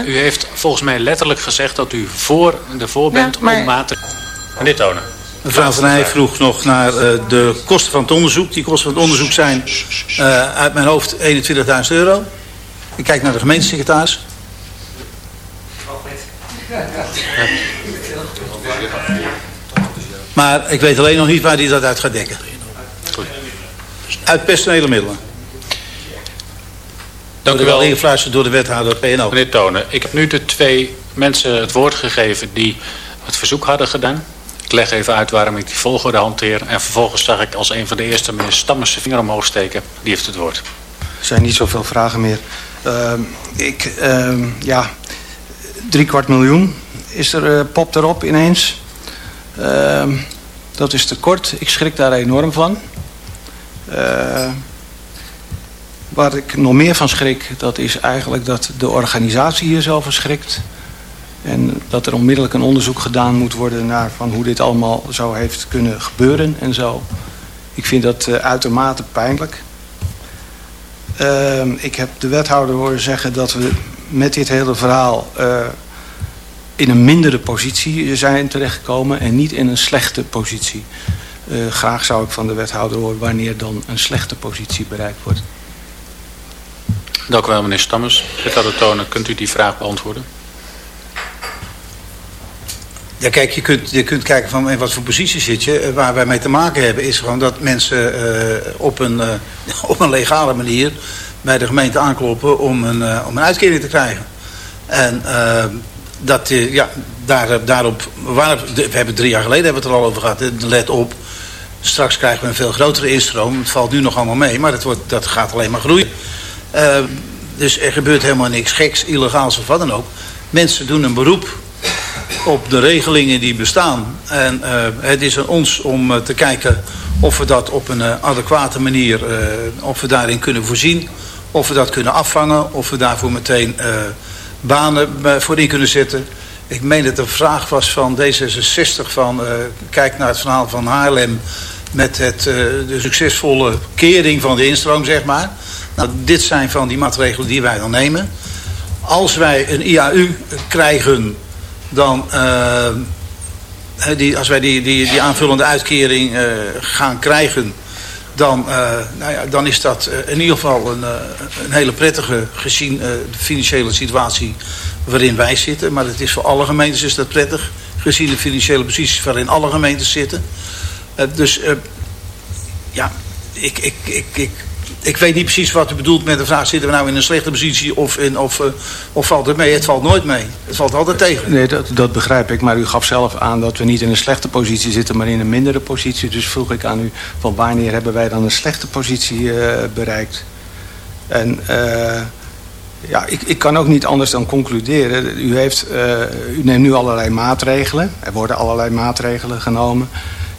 U heeft volgens mij letterlijk gezegd dat u voor de voor bent Ja, maar- om maat te... Meneer Tonen. Mevrouw Van Heij vroeg nog naar eh, de kosten van het onderzoek. Die kosten van het onderzoek zijn eh, uit mijn hoofd 21.000 euro. Ik kijk naar de gemeentesecretaris. Maar ik weet alleen nog niet waar hij dat uit gaat dekken. Uit personele middelen. Dank u wel ingefluisterd door de wethouder PNO. meneer Tonen. Ik heb nu de twee mensen het woord gegeven die het verzoek hadden gedaan. Ik leg even uit waarom ik die volgorde hanteer. En vervolgens zag ik als een van de eerste meneer Stammers zijn vinger omhoog steken. Die heeft het woord. Er zijn niet zoveel vragen meer. Ehm, ik, ehm, ja, drie kwart miljoen is er, eh, popt erop ineens. Ehm, dat is te kort. Ik schrik daar enorm van. Waar ik nog meer van schrik, dat is eigenlijk dat de organisatie hier zo verschrikt. En dat er onmiddellijk een onderzoek gedaan moet worden naar van hoe dit allemaal zo heeft kunnen gebeuren en zo. Ik vind dat eh, uitermate pijnlijk. Ehm, ik heb de wethouder horen zeggen dat we met dit hele verhaal eh, in een mindere positie zijn terechtgekomen en niet in een slechte positie. Eh, graag zou ik van de wethouder horen wanneer dan een slechte positie bereikt wordt. Dank u wel, meneer Stammers. Wethouder Tonen, kunt u die vraag beantwoorden? Ja, kijk, je kunt, je kunt kijken van in wat voor positie zit je. Eh, Waar wij mee te maken hebben is gewoon dat mensen eh, op, een, eh, op een legale manier bij de gemeente aankloppen om een, om een uitkering te krijgen. En dat, ja, daar, daarop, waar, we hebben drie jaar geleden hebben we het er al over gehad. Let op, straks krijgen we een veel grotere instroom. Het valt nu nog allemaal mee, maar dat, wordt, dat gaat alleen maar groeien. Eh, dus er gebeurt helemaal niks geks, illegaals of wat dan ook. Mensen doen een beroep op de regelingen die bestaan. En eh, het is aan ons om eh, te kijken of we dat op een eh, adequate manier, of we daarin kunnen voorzien. Of we dat kunnen afvangen, of we daarvoor meteen banen voor in kunnen zetten. Ik meen dat de vraag was van D66 van, kijk naar het verhaal van Haarlem met het, de succesvolle kering van de instroom, zeg maar. Nou, dit zijn van die maatregelen die wij dan nemen. Als wij een IAU krijgen dan, eh, die, als wij die, die, die aanvullende uitkering eh, gaan krijgen, dan, eh, nou ja, dan is dat in ieder geval een, een hele prettige gezien de financiële situatie waarin wij zitten. Maar het is voor alle gemeentes is dat prettig, gezien de financiële posities waarin alle gemeentes zitten. Dus ja, ik, ik, ik, ik, ik weet niet precies wat u bedoelt met de vraag... zitten we nou in een slechte positie of, in, of, eh, of valt het mee? Het valt nooit mee. Het valt altijd tegen. Nee, dat, dat begrijp ik. Maar u gaf zelf aan dat we niet in een slechte positie zitten, maar in een mindere positie. Dus vroeg ik aan u, van wanneer hebben wij dan een slechte positie eh, bereikt? En eh, ja, ik, ik kan ook niet anders dan concluderen. U, heeft, u neemt nu allerlei maatregelen. Er worden allerlei maatregelen genomen.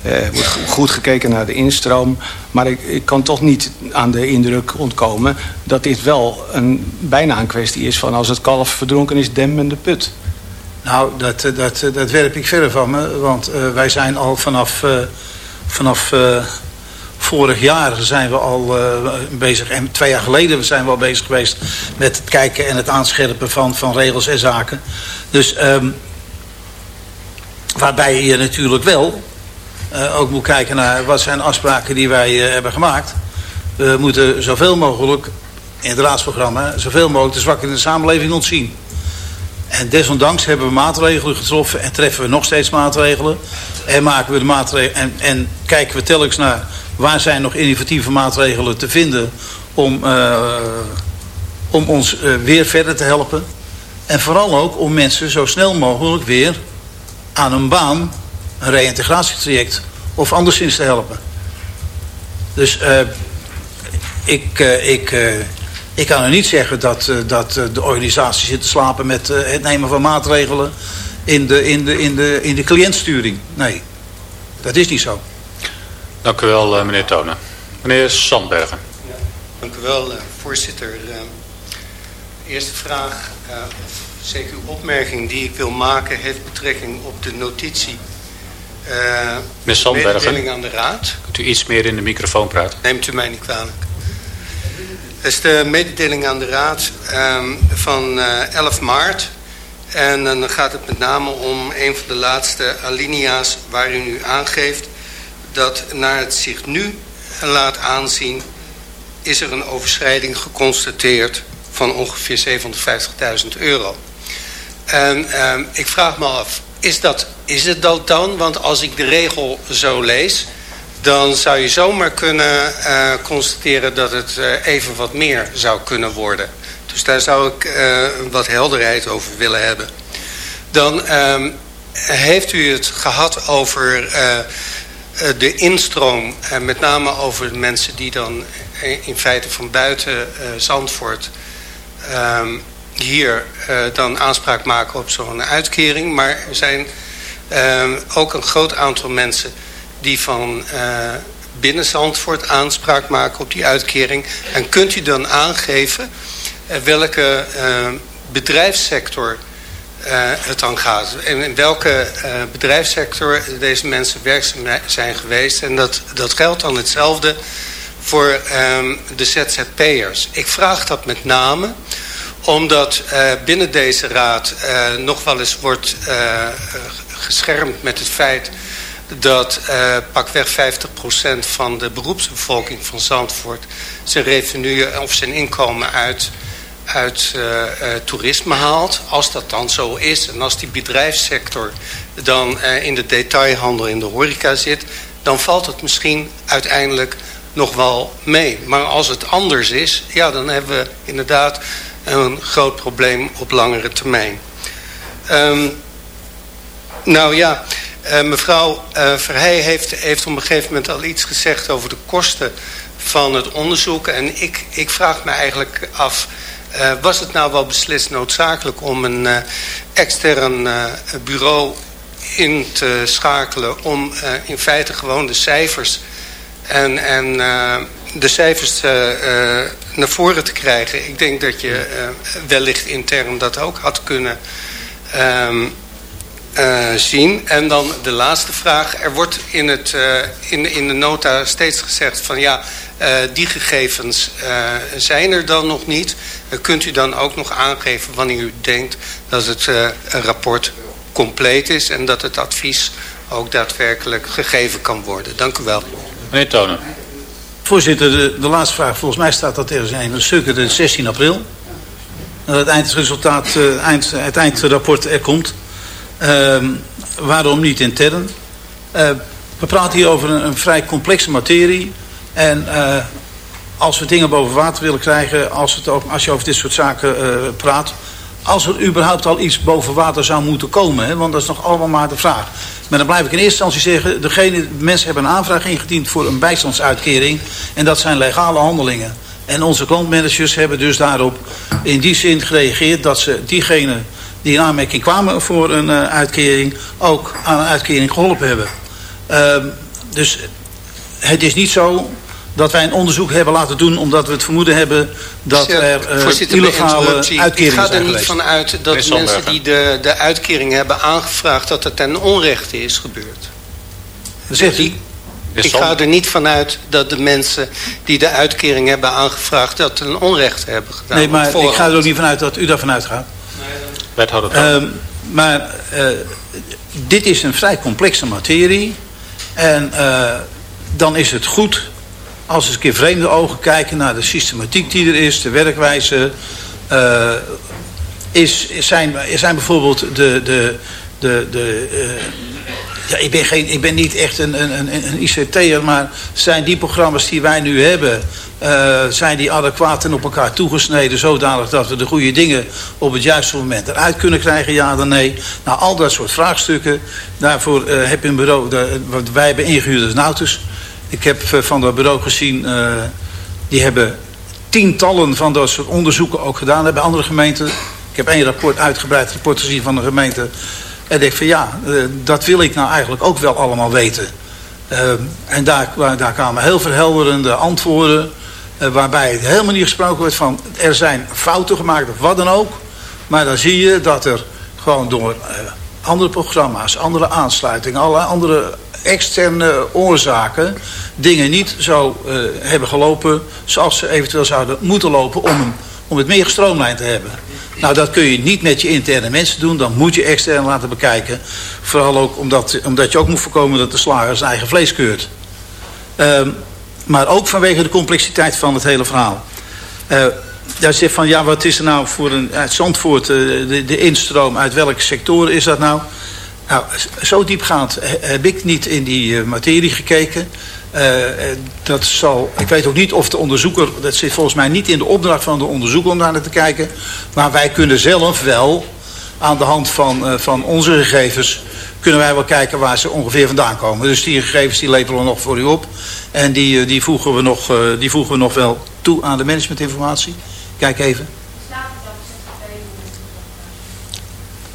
Eh, Er wordt go- goed gekeken naar de instroom. Maar ik, ik kan toch niet aan de indruk ontkomen dat dit wel een, bijna een kwestie is van als het kalf verdronken is, demmen de put. Nou, dat, eh, dat, eh, dat werp ik verder van me. Want wij zijn al vanaf, vanaf vorig jaar zijn we al bezig. En twee jaar geleden zijn we al bezig geweest met het kijken en het aanscherpen van, van regels en zaken. Dus ehm, waarbij je natuurlijk wel eh, ook moet kijken naar wat zijn afspraken die wij eh, hebben gemaakt. We moeten zoveel mogelijk in het raadsprogramma zoveel mogelijk de zwakken in de samenleving ontzien. En desondanks hebben we maatregelen getroffen en treffen we nog steeds maatregelen. En maken we de maatregelen en, en kijken we telkens naar waar zijn nog innovatieve maatregelen te vinden om, eh, om ons weer verder te helpen. En vooral ook om mensen zo snel mogelijk weer aan een baan, een reïntegratietraject of anderszins te helpen. Dus eh, ik, eh, ik, eh, ik kan u niet zeggen dat, eh, dat de organisatie zit te slapen met het nemen van maatregelen in de, in, de, in, de, in de cliëntsturing. Nee, dat is niet zo. Dank u wel, meneer Tonen. Meneer Sandbergen. Dank u wel, voorzitter. Eerste vraag, eh, of zeker uw opmerking die ik wil maken, heeft betrekking op de notitie. Eh Meneer Sandbergen, mededeling aan de raad. kunt u iets meer in de microfoon praten? Neemt u mij niet kwalijk. Dat is de mededeling aan de Raad um, van uh, eh, 11 maart. En dan gaat het met name om een van de laatste alinea's waar u nu aangeeft... dat naar het zich nu laat aanzien... is er een overschrijding geconstateerd van ongeveer 750.000 euro. En um, ik vraag me af, is, dat, is het dat dan? Want als ik de regel zo lees dan zou je zomaar kunnen uh, constateren dat het uh, even wat meer zou kunnen worden. Dus daar zou ik uh, wat helderheid over willen hebben. Dan um, heeft u het gehad over de instroom, en met name over mensen die dan in feite van buiten Zandvoort um, hier dan aanspraak maken op zo'n uitkering. Maar er zijn um, ook een groot aantal mensen die van uh, binnen Zandvoort aanspraak maken op die uitkering. En kunt u dan aangeven welke bedrijfssector het dan gaat. En in welke bedrijfssector deze mensen werkzaam zijn geweest. En dat, dat geldt dan hetzelfde voor um, de ZZP'ers. Ik vraag dat met name omdat binnen deze raad nog wel eens wordt geschermd met het feit dat pakweg 50% van de beroepsbevolking van Zandvoort zijn revenue of zijn inkomen uit, uit toerisme haalt. Als dat dan zo is en als die bedrijfssector dan in de detailhandel in de horeca zit, dan valt het misschien uiteindelijk nog wel mee. Maar als het anders is, ja, dan hebben we inderdaad een groot probleem op langere termijn. Um, nou ja, uh, mevrouw uh, Verheij heeft, heeft op een gegeven moment al iets gezegd over de kosten van het onderzoek. En ik, ik vraag me eigenlijk af, uh, was het nou wel beslist noodzakelijk om een extern bureau in te schakelen om in feite gewoon de cijfers en, en de cijfers naar voren te krijgen. Ik denk dat je wellicht intern dat ook had kunnen um, uh, zien. En dan de laatste vraag. Er wordt in, het, uh, in, in de nota steeds gezegd van ja, uh, die gegevens zijn er dan nog niet. kunt u dan ook nog aangeven wanneer u denkt dat het rapport compleet is en dat het advies ook daadwerkelijk gegeven kan worden. Dank u wel. Meneer Tonen. Voorzitter, de, laatste vraag. Volgens mij staat dat er zijn stukken de 16 april. Dat het eindresultaat, eind, het eindrapport er komt. Uh, waarom niet intern? Uh, we praten hier over een, een vrij complexe materie. En uh, als we dingen boven water willen krijgen, als, het ook, als je over dit soort zaken praat... als er überhaupt al iets boven water zou moeten komen, hè, want dat is nog allemaal maar de vraag. Maar dan blijf ik in eerste instantie zeggen... Degene, mensen hebben een aanvraag ingediend voor een bijstandsuitkering... en dat zijn legale handelingen. En onze klantmanagers hebben dus daarop in die zin gereageerd... dat ze diegene die in aanmerking kwamen voor een uh, uitkering ook aan een uitkering geholpen hebben. Uh, dus het is niet zo dat wij een onderzoek hebben laten doen omdat we het vermoeden hebben dat er uh, illegale uitkeringen zijn Ik ga er niet van uit dat mensen die de, de uitkering hebben aangevraagd dat het ten onrechte is gebeurd. Zegt hij? Ik ga er niet vanuit dat de mensen die de uitkering hebben aangevraagd dat ten onrechte hebben gedaan. Nee, maar ik ga er ook niet vanuit dat u daarvan uitgaat. Wethouder uh, maar uh, dit is een vrij complexe materie. En uh, dan is het goed als eens een keer vreemde ogen kijken naar de systematiek die er is, de werkwijze. Uh, is, zijn, zijn bijvoorbeeld de, de, de, de ja, ik, ben geen, ik ben niet echt een, een, een ICT'er, maar zijn die programma's die wij nu hebben, uh, zijn die adequaat en op elkaar toegesneden, zodanig dat we de goede dingen op het juiste moment eruit kunnen krijgen, ja dan nee. Nou, al dat soort vraagstukken, daarvoor heb je een bureau, de, wat wij hebben ingehuurd als Nautus. Ik heb uh, van dat bureau gezien, die hebben tientallen van dat soort onderzoeken ook gedaan bij andere gemeenten. Ik heb één rapport, uitgebreid rapport gezien van de gemeente en denk van ja, uh, dat wil ik nou eigenlijk ook wel allemaal weten. En daar, daar kwamen heel verhelderende antwoorden. Waarbij het helemaal niet gesproken wordt van er zijn fouten gemaakt of wat dan ook. Maar dan zie je dat er gewoon door andere programma's, andere aansluitingen, alle andere externe oorzaken dingen niet zo uh, hebben gelopen zoals ze eventueel zouden moeten lopen om, om het meer gestroomlijnd te hebben. Nou, dat kun je niet met je interne mensen doen. Dan moet je extern laten bekijken. Vooral ook omdat, omdat je ook moet voorkomen dat de slager zijn eigen vlees keurt. Uh, maar ook vanwege de complexiteit van het hele verhaal. Uh, daar zegt van, ja, wat is er nou voor een, uit Zandvoort, uh, de, de instroom, uit welke sectoren is dat nou? Nou, zo diepgaand heb ik niet in die uh, materie gekeken. Uh, dat zal, ik weet ook niet of de onderzoeker, dat zit volgens mij niet in de opdracht van de onderzoeker om naar te kijken. Maar wij kunnen zelf wel, aan de hand van, van onze gegevens, kunnen wij wel kijken waar ze ongeveer vandaan komen. Dus die gegevens die lepelen we nog voor u op. En die, die, voegen, we nog, die voegen we nog wel toe aan de managementinformatie. Kijk even.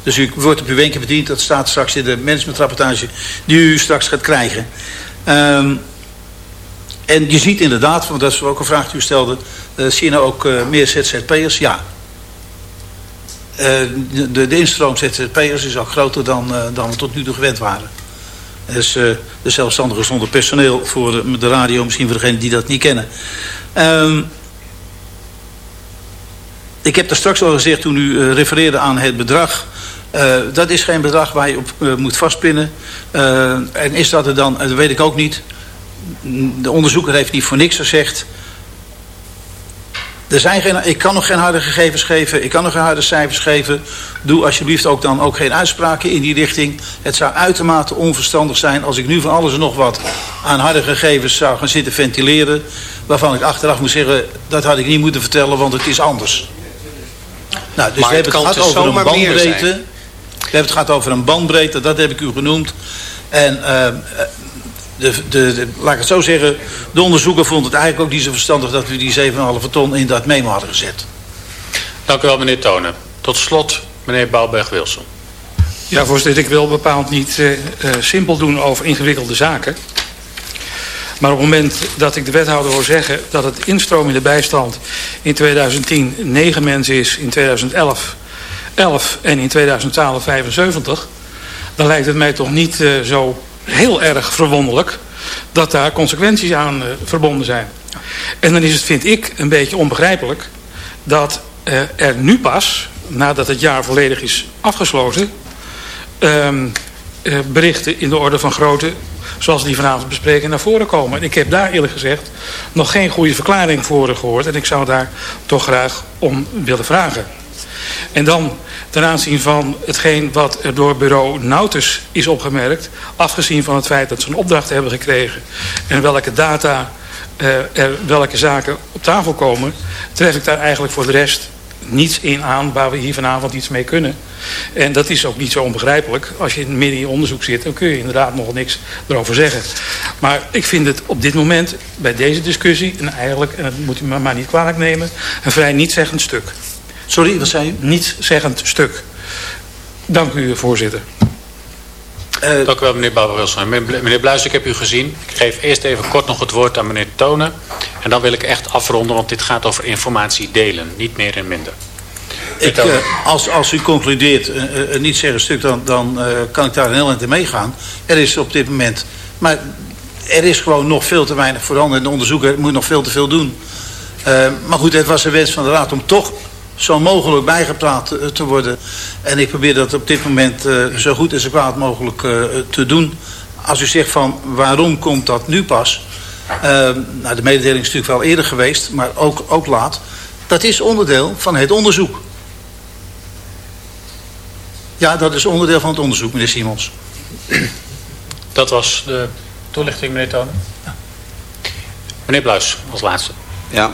Dus u wordt op uw wenken bediend. Dat staat straks in de managementrapportage die u straks gaat krijgen. Um, en je ziet inderdaad, want dat is ook een vraag die u stelde... Uh, zie je nou ook uh, meer ZZP'ers? Ja. Uh, de, de instroom ZZP'ers is ook groter dan, dan we tot nu toe gewend waren. Dus de zelfstandigen zonder personeel voor de, radio, misschien voor degenen die dat niet kennen. Um, ik heb daar straks al gezegd toen u refereerde aan het bedrag... Uh, dat is geen bedrag waar je op uh, moet vastpinnen. Uh, en is dat er dan, dat weet ik ook niet. De onderzoeker heeft niet voor niks gezegd. Er zijn geen, ik kan nog geen harde gegevens geven. Ik kan nog geen harde cijfers geven. Doe alsjeblieft ook dan ook geen uitspraken in die richting. Het zou uitermate onverstandig zijn als ik nu van alles en nog wat aan harde gegevens zou gaan zitten ventileren. Waarvan ik achteraf moet zeggen, dat had ik niet moeten vertellen, want het is anders. Nou, dus maar we hebben het, het gehad over een bandbreedte. We hebben het gehad over een bandbreedte, dat heb ik u genoemd. En uh, de, de, de, laat ik het zo zeggen, de onderzoeker vond het eigenlijk ook niet zo verstandig dat we die 7,5 ton in dat memo hadden gezet. Dank u wel meneer Tonen. Tot slot meneer Bouwberg-Wilson. Ja voorzitter, ik wil bepaald niet uh, uh, simpel doen over ingewikkelde zaken. Maar op het moment dat ik de wethouder hoor zeggen dat het instroom in de bijstand in 2010 9 mensen is, in 2011 11 en in 2012 75, dan lijkt het mij toch niet uh, zo heel erg verwonderlijk dat daar consequenties aan uh, verbonden zijn. En dan is het, vind ik, een beetje onbegrijpelijk dat uh, er nu pas, nadat het jaar volledig is afgesloten, uh, berichten in de orde van grootte zoals die vanavond bespreken naar voren komen. En ik heb daar eerlijk gezegd nog geen goede verklaring voor gehoord en ik zou daar toch graag om willen vragen. En dan ten aanzien van hetgeen wat er door bureau Nautus is opgemerkt... afgezien van het feit dat ze een opdracht hebben gekregen... en welke data uh, er welke zaken op tafel komen... tref ik daar eigenlijk voor de rest niets in aan waar we hier vanavond iets mee kunnen. En dat is ook niet zo onbegrijpelijk. Als je midden in je onderzoek zit, dan kun je inderdaad nog niks erover zeggen. Maar ik vind het op dit moment, bij deze discussie... en eigenlijk, en dat moet u me maar niet kwalijk nemen... een vrij nietzeggend stuk. Sorry, wat zei u? Nietszeggend stuk. Dank u, voorzitter. Uh, Dank u wel, meneer Bouwer-Wilson. Meneer Bluis, ik heb u gezien. Ik geef eerst even kort nog het woord aan meneer Tonen. En dan wil ik echt afronden, want dit gaat over informatie delen. Niet meer en minder. Ik, uh, als, als u concludeert uh, een niet zeggen stuk, dan, dan kan ik daar heel in meegaan. Er is op dit moment... Maar er is gewoon nog veel te weinig voorhanden. En de onderzoeker moet nog veel te veel doen. maar goed, het was een wens van de Raad om toch zo mogelijk bijgepraat te worden. En ik probeer dat op dit moment uh, zo goed en zo kwaad mogelijk uh, te doen. Als u zegt van waarom komt dat nu pas? Uh, nou, de mededeling is natuurlijk wel eerder geweest, maar ook, ook laat. Dat is onderdeel van het onderzoek. Ja, dat is onderdeel van het onderzoek, meneer Simons. Dat was de toelichting, meneer Tonen. Ja. Meneer Bluis, als laatste. Ja,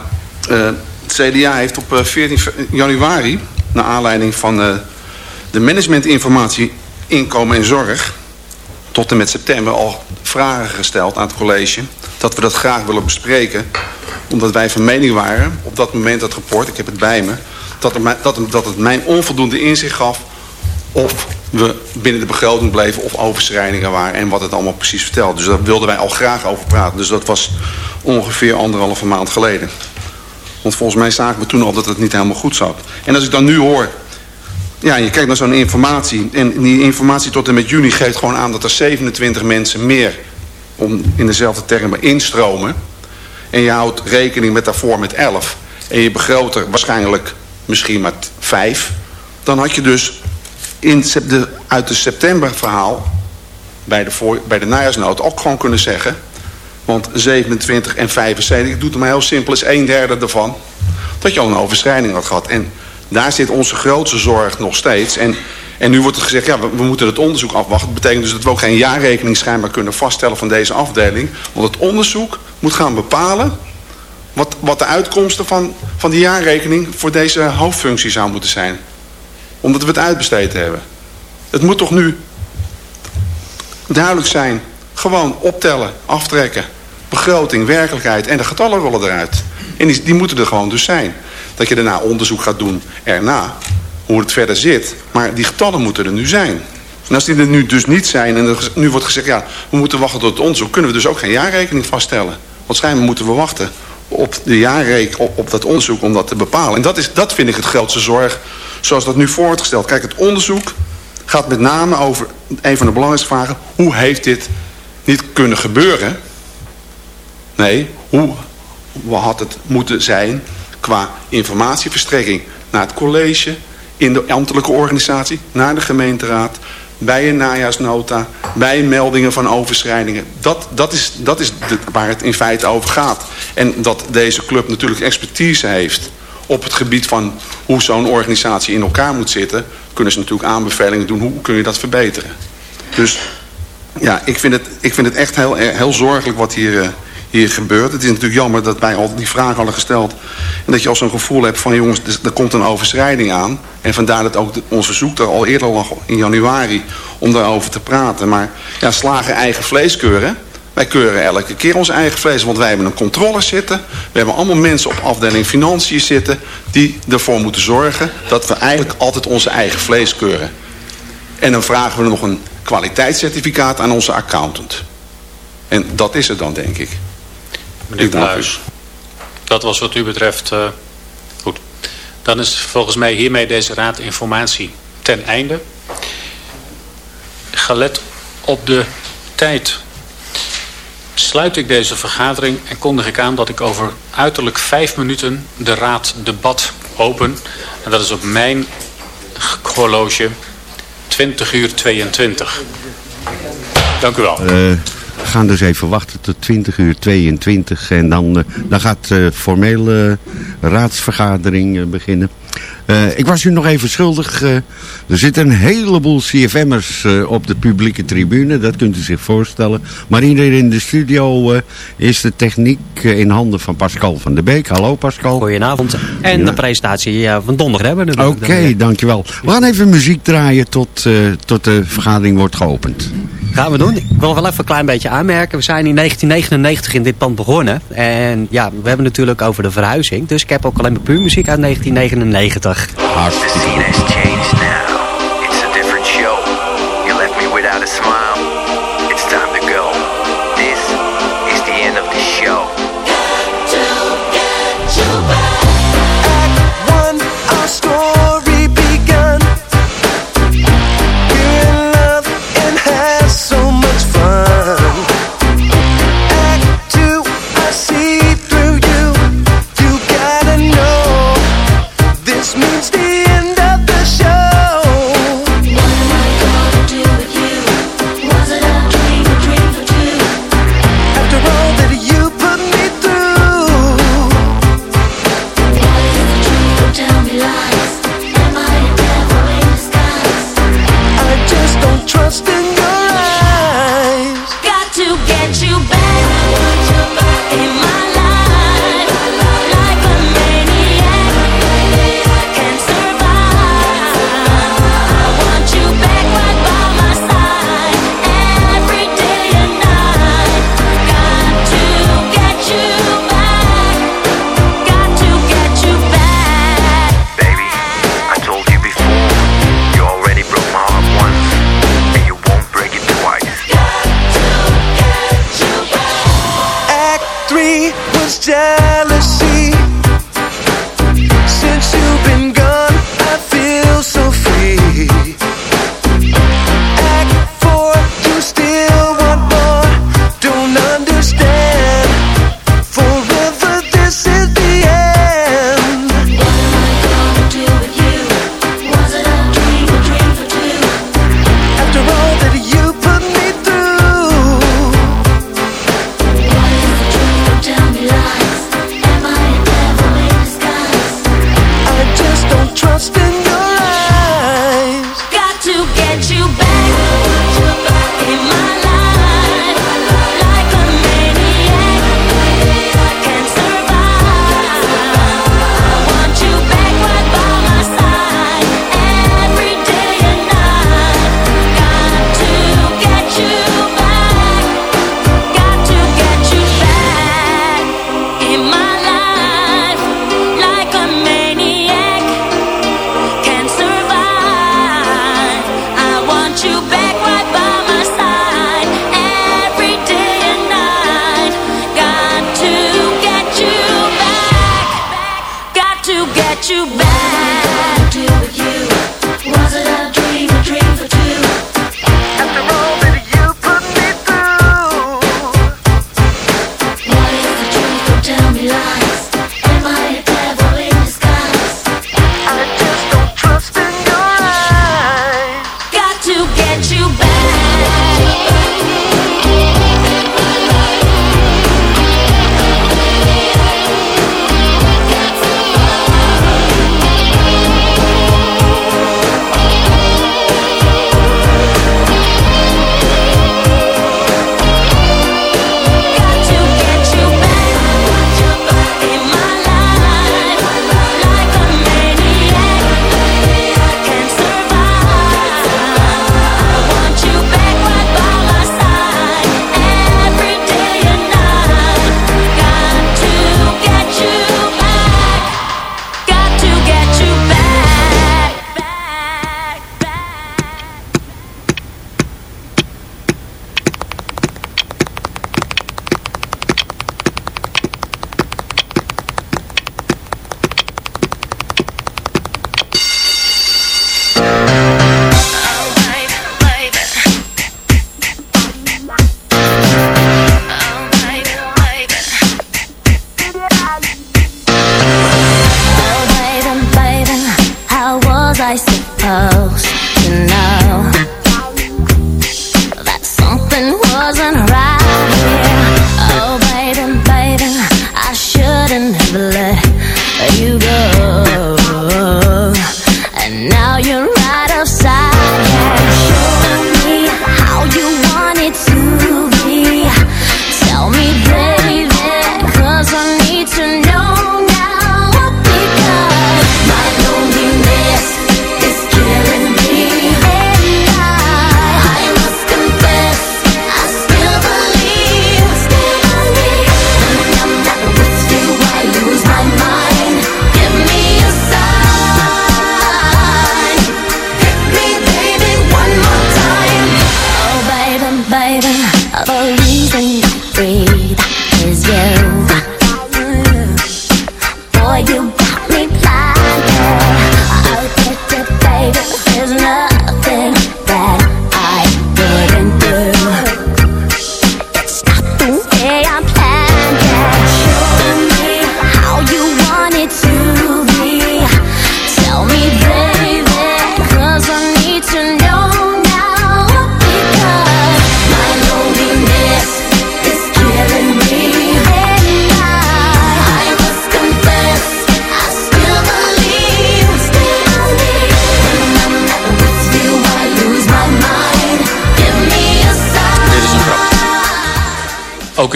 uh, het CDA heeft op 14 januari, naar aanleiding van uh, de managementinformatie inkomen en zorg, tot en met september al vragen gesteld aan het college. Dat we dat graag willen bespreken. Omdat wij van mening waren, op dat moment dat rapport, ik heb het bij me, dat het, dat, dat het mijn onvoldoende inzicht gaf of we binnen de begroting bleven of overschrijdingen waren en wat het allemaal precies vertelt. Dus daar wilden wij al graag over praten. Dus dat was ongeveer anderhalve maand geleden. Want volgens mij zagen we toen al dat het niet helemaal goed zat. En als ik dan nu hoor ja, je kijkt naar zo'n informatie. En die informatie tot en met juni geeft gewoon aan dat er 27 mensen meer... om in dezelfde termen instromen. En je houdt rekening met daarvoor met 11. En je begroot er waarschijnlijk misschien met 5. Dan had je dus in de, uit het septemberverhaal... bij de, bij de najaarsnood ook gewoon kunnen zeggen... want 27 en 75, ik doe het maar heel simpel, is een derde ervan... dat je al een overschrijding had gehad. En daar zit onze grootste zorg nog steeds. En, en nu wordt er gezegd, ja, we, we, moeten het onderzoek afwachten. Dat betekent dus dat we ook geen jaarrekening schijnbaar kunnen vaststellen van deze afdeling. Want het onderzoek moet gaan bepalen wat, wat de uitkomsten van, van die jaarrekening voor deze hoofdfunctie zou moeten zijn. Omdat we het uitbesteed hebben. Het moet toch nu duidelijk zijn. Gewoon optellen, aftrekken. Begroting, werkelijkheid en de getallen rollen eruit. En die, die moeten er gewoon dus zijn. Dat je daarna onderzoek gaat doen erna. Hoe het verder zit. Maar die getallen moeten er nu zijn. En als die er nu dus niet zijn en er nu wordt gezegd... ja, we moeten wachten tot het onderzoek... kunnen we dus ook geen jaarrekening vaststellen. Want schijnbaar moeten we wachten op, de jaarrekening, op, dat onderzoek om dat te bepalen. En dat, is, dat vind ik het grootste zorg zoals dat nu voor wordt gesteld. Kijk, het onderzoek gaat met name over een van de belangrijkste vragen... hoe heeft dit niet kunnen gebeuren? Nee, hoe had het moeten zijn qua informatieverstrekking naar het college, in de ambtelijke organisatie, naar de gemeenteraad, bij een najaarsnota, bij meldingen van overschrijdingen. Dat, dat is, dat is waar het in feite over gaat. En dat deze club natuurlijk expertise heeft op het gebied van hoe zo'n organisatie in elkaar moet zitten... kunnen ze natuurlijk aanbevelingen doen, hoe kun je dat verbeteren. Dus ja, ik vind het, ik vind het echt heel, heel zorgelijk wat hier, uh, hier gebeurt. Het is natuurlijk jammer dat wij al die vragen hadden gesteld. En dat je al zo'n gevoel hebt van jongens, er komt een overschrijding aan. En vandaar dat ook ons verzoek er al eerder lag in januari om daarover te praten. Maar ja, slagen eigen vlees keuren. Wij keuren elke keer ons eigen vlees, want wij hebben een controle zitten. We hebben allemaal mensen op afdeling financiën zitten... die ervoor moeten zorgen dat we eigenlijk altijd onze eigen vlees keuren. En dan vragen we nog een kwaliteitscertificaat aan onze accountant. En dat is het dan, denk ik. Meneer Bluis, dat was wat u betreft uh, goed. Dan is volgens mij hiermee deze raad informatie ten einde. Gelet op de tijd sluit ik deze vergadering en kondig ik aan dat ik over uiterlijk vijf minuten de raad debat open. En dat is op mijn horloge 20 uur 22. Dank u wel. Uh, we gaan dus even wachten tot 20 uur 22 en dan, uh, dan gaat de uh, formele raadsvergadering beginnen. Uh, ik was u nog even schuldig. Uh, er zitten een heleboel CFM'ers uh, op de publieke tribune. Dat kunt u zich voorstellen. Maar hier in de studio is de techniek in handen van Pascal van der Beek. Hallo Pascal. Goedenavond. En ja. de presentatie van donderdag hebben we Oké, okay, dankjewel. We gaan even muziek draaien tot, tot de vergadering wordt geopend. Gaan we doen. Ik wil wel even een klein beetje aanmerken. We zijn in 1999 in dit pand begonnen. En ja, we hebben natuurlijk over de verhuizing. Dus ik heb ook alleen maar puur muziek uit 1999. Hartstikke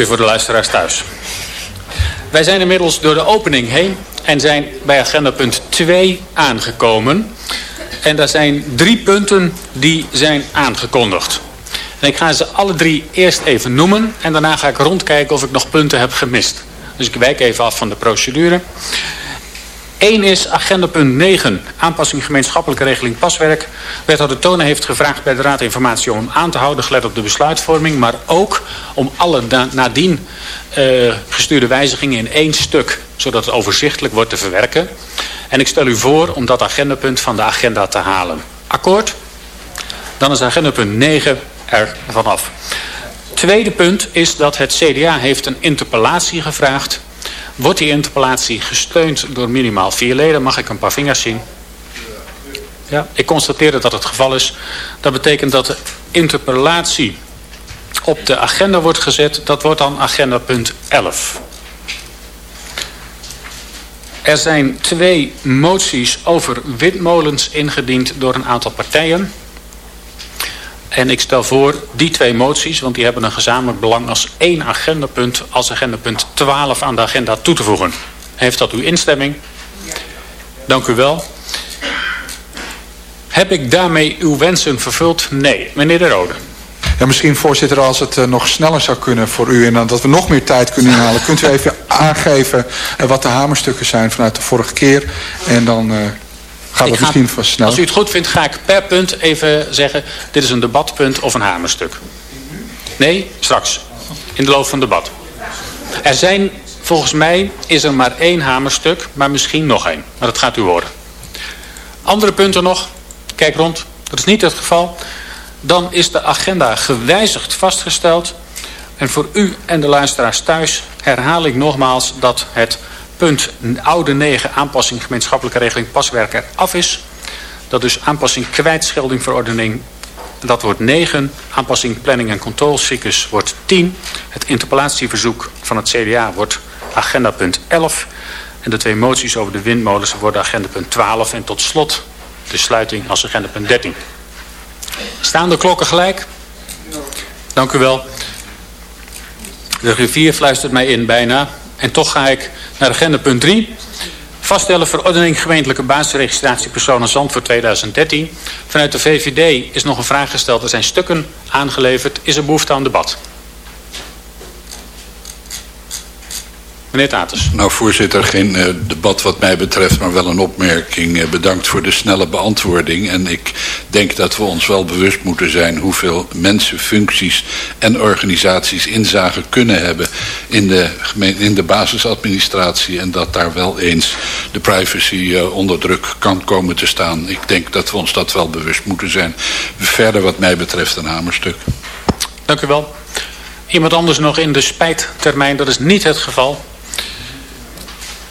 voor de luisteraars thuis. Wij zijn inmiddels door de opening heen en zijn bij agenda punt 2 aangekomen. En daar zijn drie punten die zijn aangekondigd. En ik ga ze alle drie eerst even noemen en daarna ga ik rondkijken of ik nog punten heb gemist. Dus ik wijk even af van de procedure. Eén is agenda punt 9, aanpassing gemeenschappelijke regeling paswerk. Wethouder Tonen heeft gevraagd bij de Raad Informatie om aan te houden, gelet op de besluitvorming, maar ook om alle nadien uh, gestuurde wijzigingen in één stuk, zodat het overzichtelijk wordt te verwerken. En ik stel u voor om dat agendapunt van de agenda te halen. Akkoord? Dan is agendapunt 9 er vanaf. Tweede punt is dat het CDA heeft een interpellatie gevraagd Wordt die interpellatie gesteund door minimaal vier leden? Mag ik een paar vingers zien? Ja, ik constateer dat dat het geval is. Dat betekent dat de interpellatie op de agenda wordt gezet. Dat wordt dan agenda punt 11. Er zijn twee moties over windmolens ingediend door een aantal partijen. En ik stel voor die twee moties, want die hebben een gezamenlijk belang als één agendapunt, als agendapunt 12 aan de agenda toe te voegen. Heeft dat uw instemming? Dank u wel. Heb ik daarmee uw wensen vervuld? Nee. Meneer De Rode. Ja, misschien voorzitter, als het uh, nog sneller zou kunnen voor u en dat we nog meer tijd kunnen inhalen, kunt u even aangeven uh, wat de hamerstukken zijn vanuit de vorige keer en dan... Uh, Gaat misschien ga, Als u het goed vindt, ga ik per punt even zeggen... dit is een debatpunt of een hamerstuk. Nee, straks. In de loop van het debat. Er zijn, volgens mij, is er maar één hamerstuk... maar misschien nog één. Maar dat gaat u horen. Andere punten nog? Kijk rond. Dat is niet het geval. Dan is de agenda gewijzigd vastgesteld. En voor u en de luisteraars thuis herhaal ik nogmaals dat het punt oude 9 aanpassing gemeenschappelijke regeling paswerker af is. Dat dus aanpassing kwijtscheldingverordening, dat wordt 9. Aanpassing planning en controlecyclus wordt 10. Het interpellatieverzoek van het CDA wordt agenda punt 11. En de twee moties over de windmolens worden agenda punt 12. En tot slot de sluiting als agenda punt 13. Staan de klokken gelijk? Dank u wel. De rivier fluistert mij in bijna. En toch ga ik naar agenda punt 3. Vaststellen verordening gemeentelijke basisregistratie personen Zand voor 2013. Vanuit de VVD is nog een vraag gesteld. Er zijn stukken aangeleverd. Is er behoefte aan debat? Meneer Taters. Nou voorzitter, geen uh, debat wat mij betreft, maar wel een opmerking. Uh, bedankt voor de snelle beantwoording. En ik denk dat we ons wel bewust moeten zijn hoeveel mensen, functies en organisaties inzage kunnen hebben in de, in de basisadministratie. En dat daar wel eens de privacy uh, onder druk kan komen te staan. Ik denk dat we ons dat wel bewust moeten zijn. Verder wat mij betreft een hamerstuk. Dank u wel. Iemand anders nog in de spijttermijn, dat is niet het geval.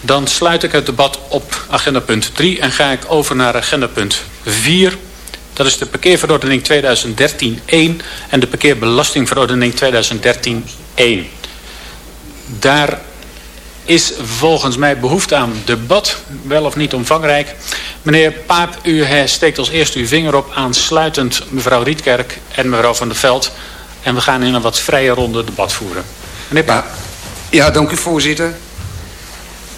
Dan sluit ik het debat op agenda punt 3 en ga ik over naar agenda punt 4. Dat is de parkeerverordening 2013-1 en de parkeerbelastingverordening 2013-1. Daar is volgens mij behoefte aan debat, wel of niet omvangrijk. Meneer Paap, u steekt als eerste uw vinger op aansluitend mevrouw Rietkerk en mevrouw Van der Veld. En we gaan in een wat vrije ronde debat voeren. Meneer Paap. Ja, ja dank u voorzitter.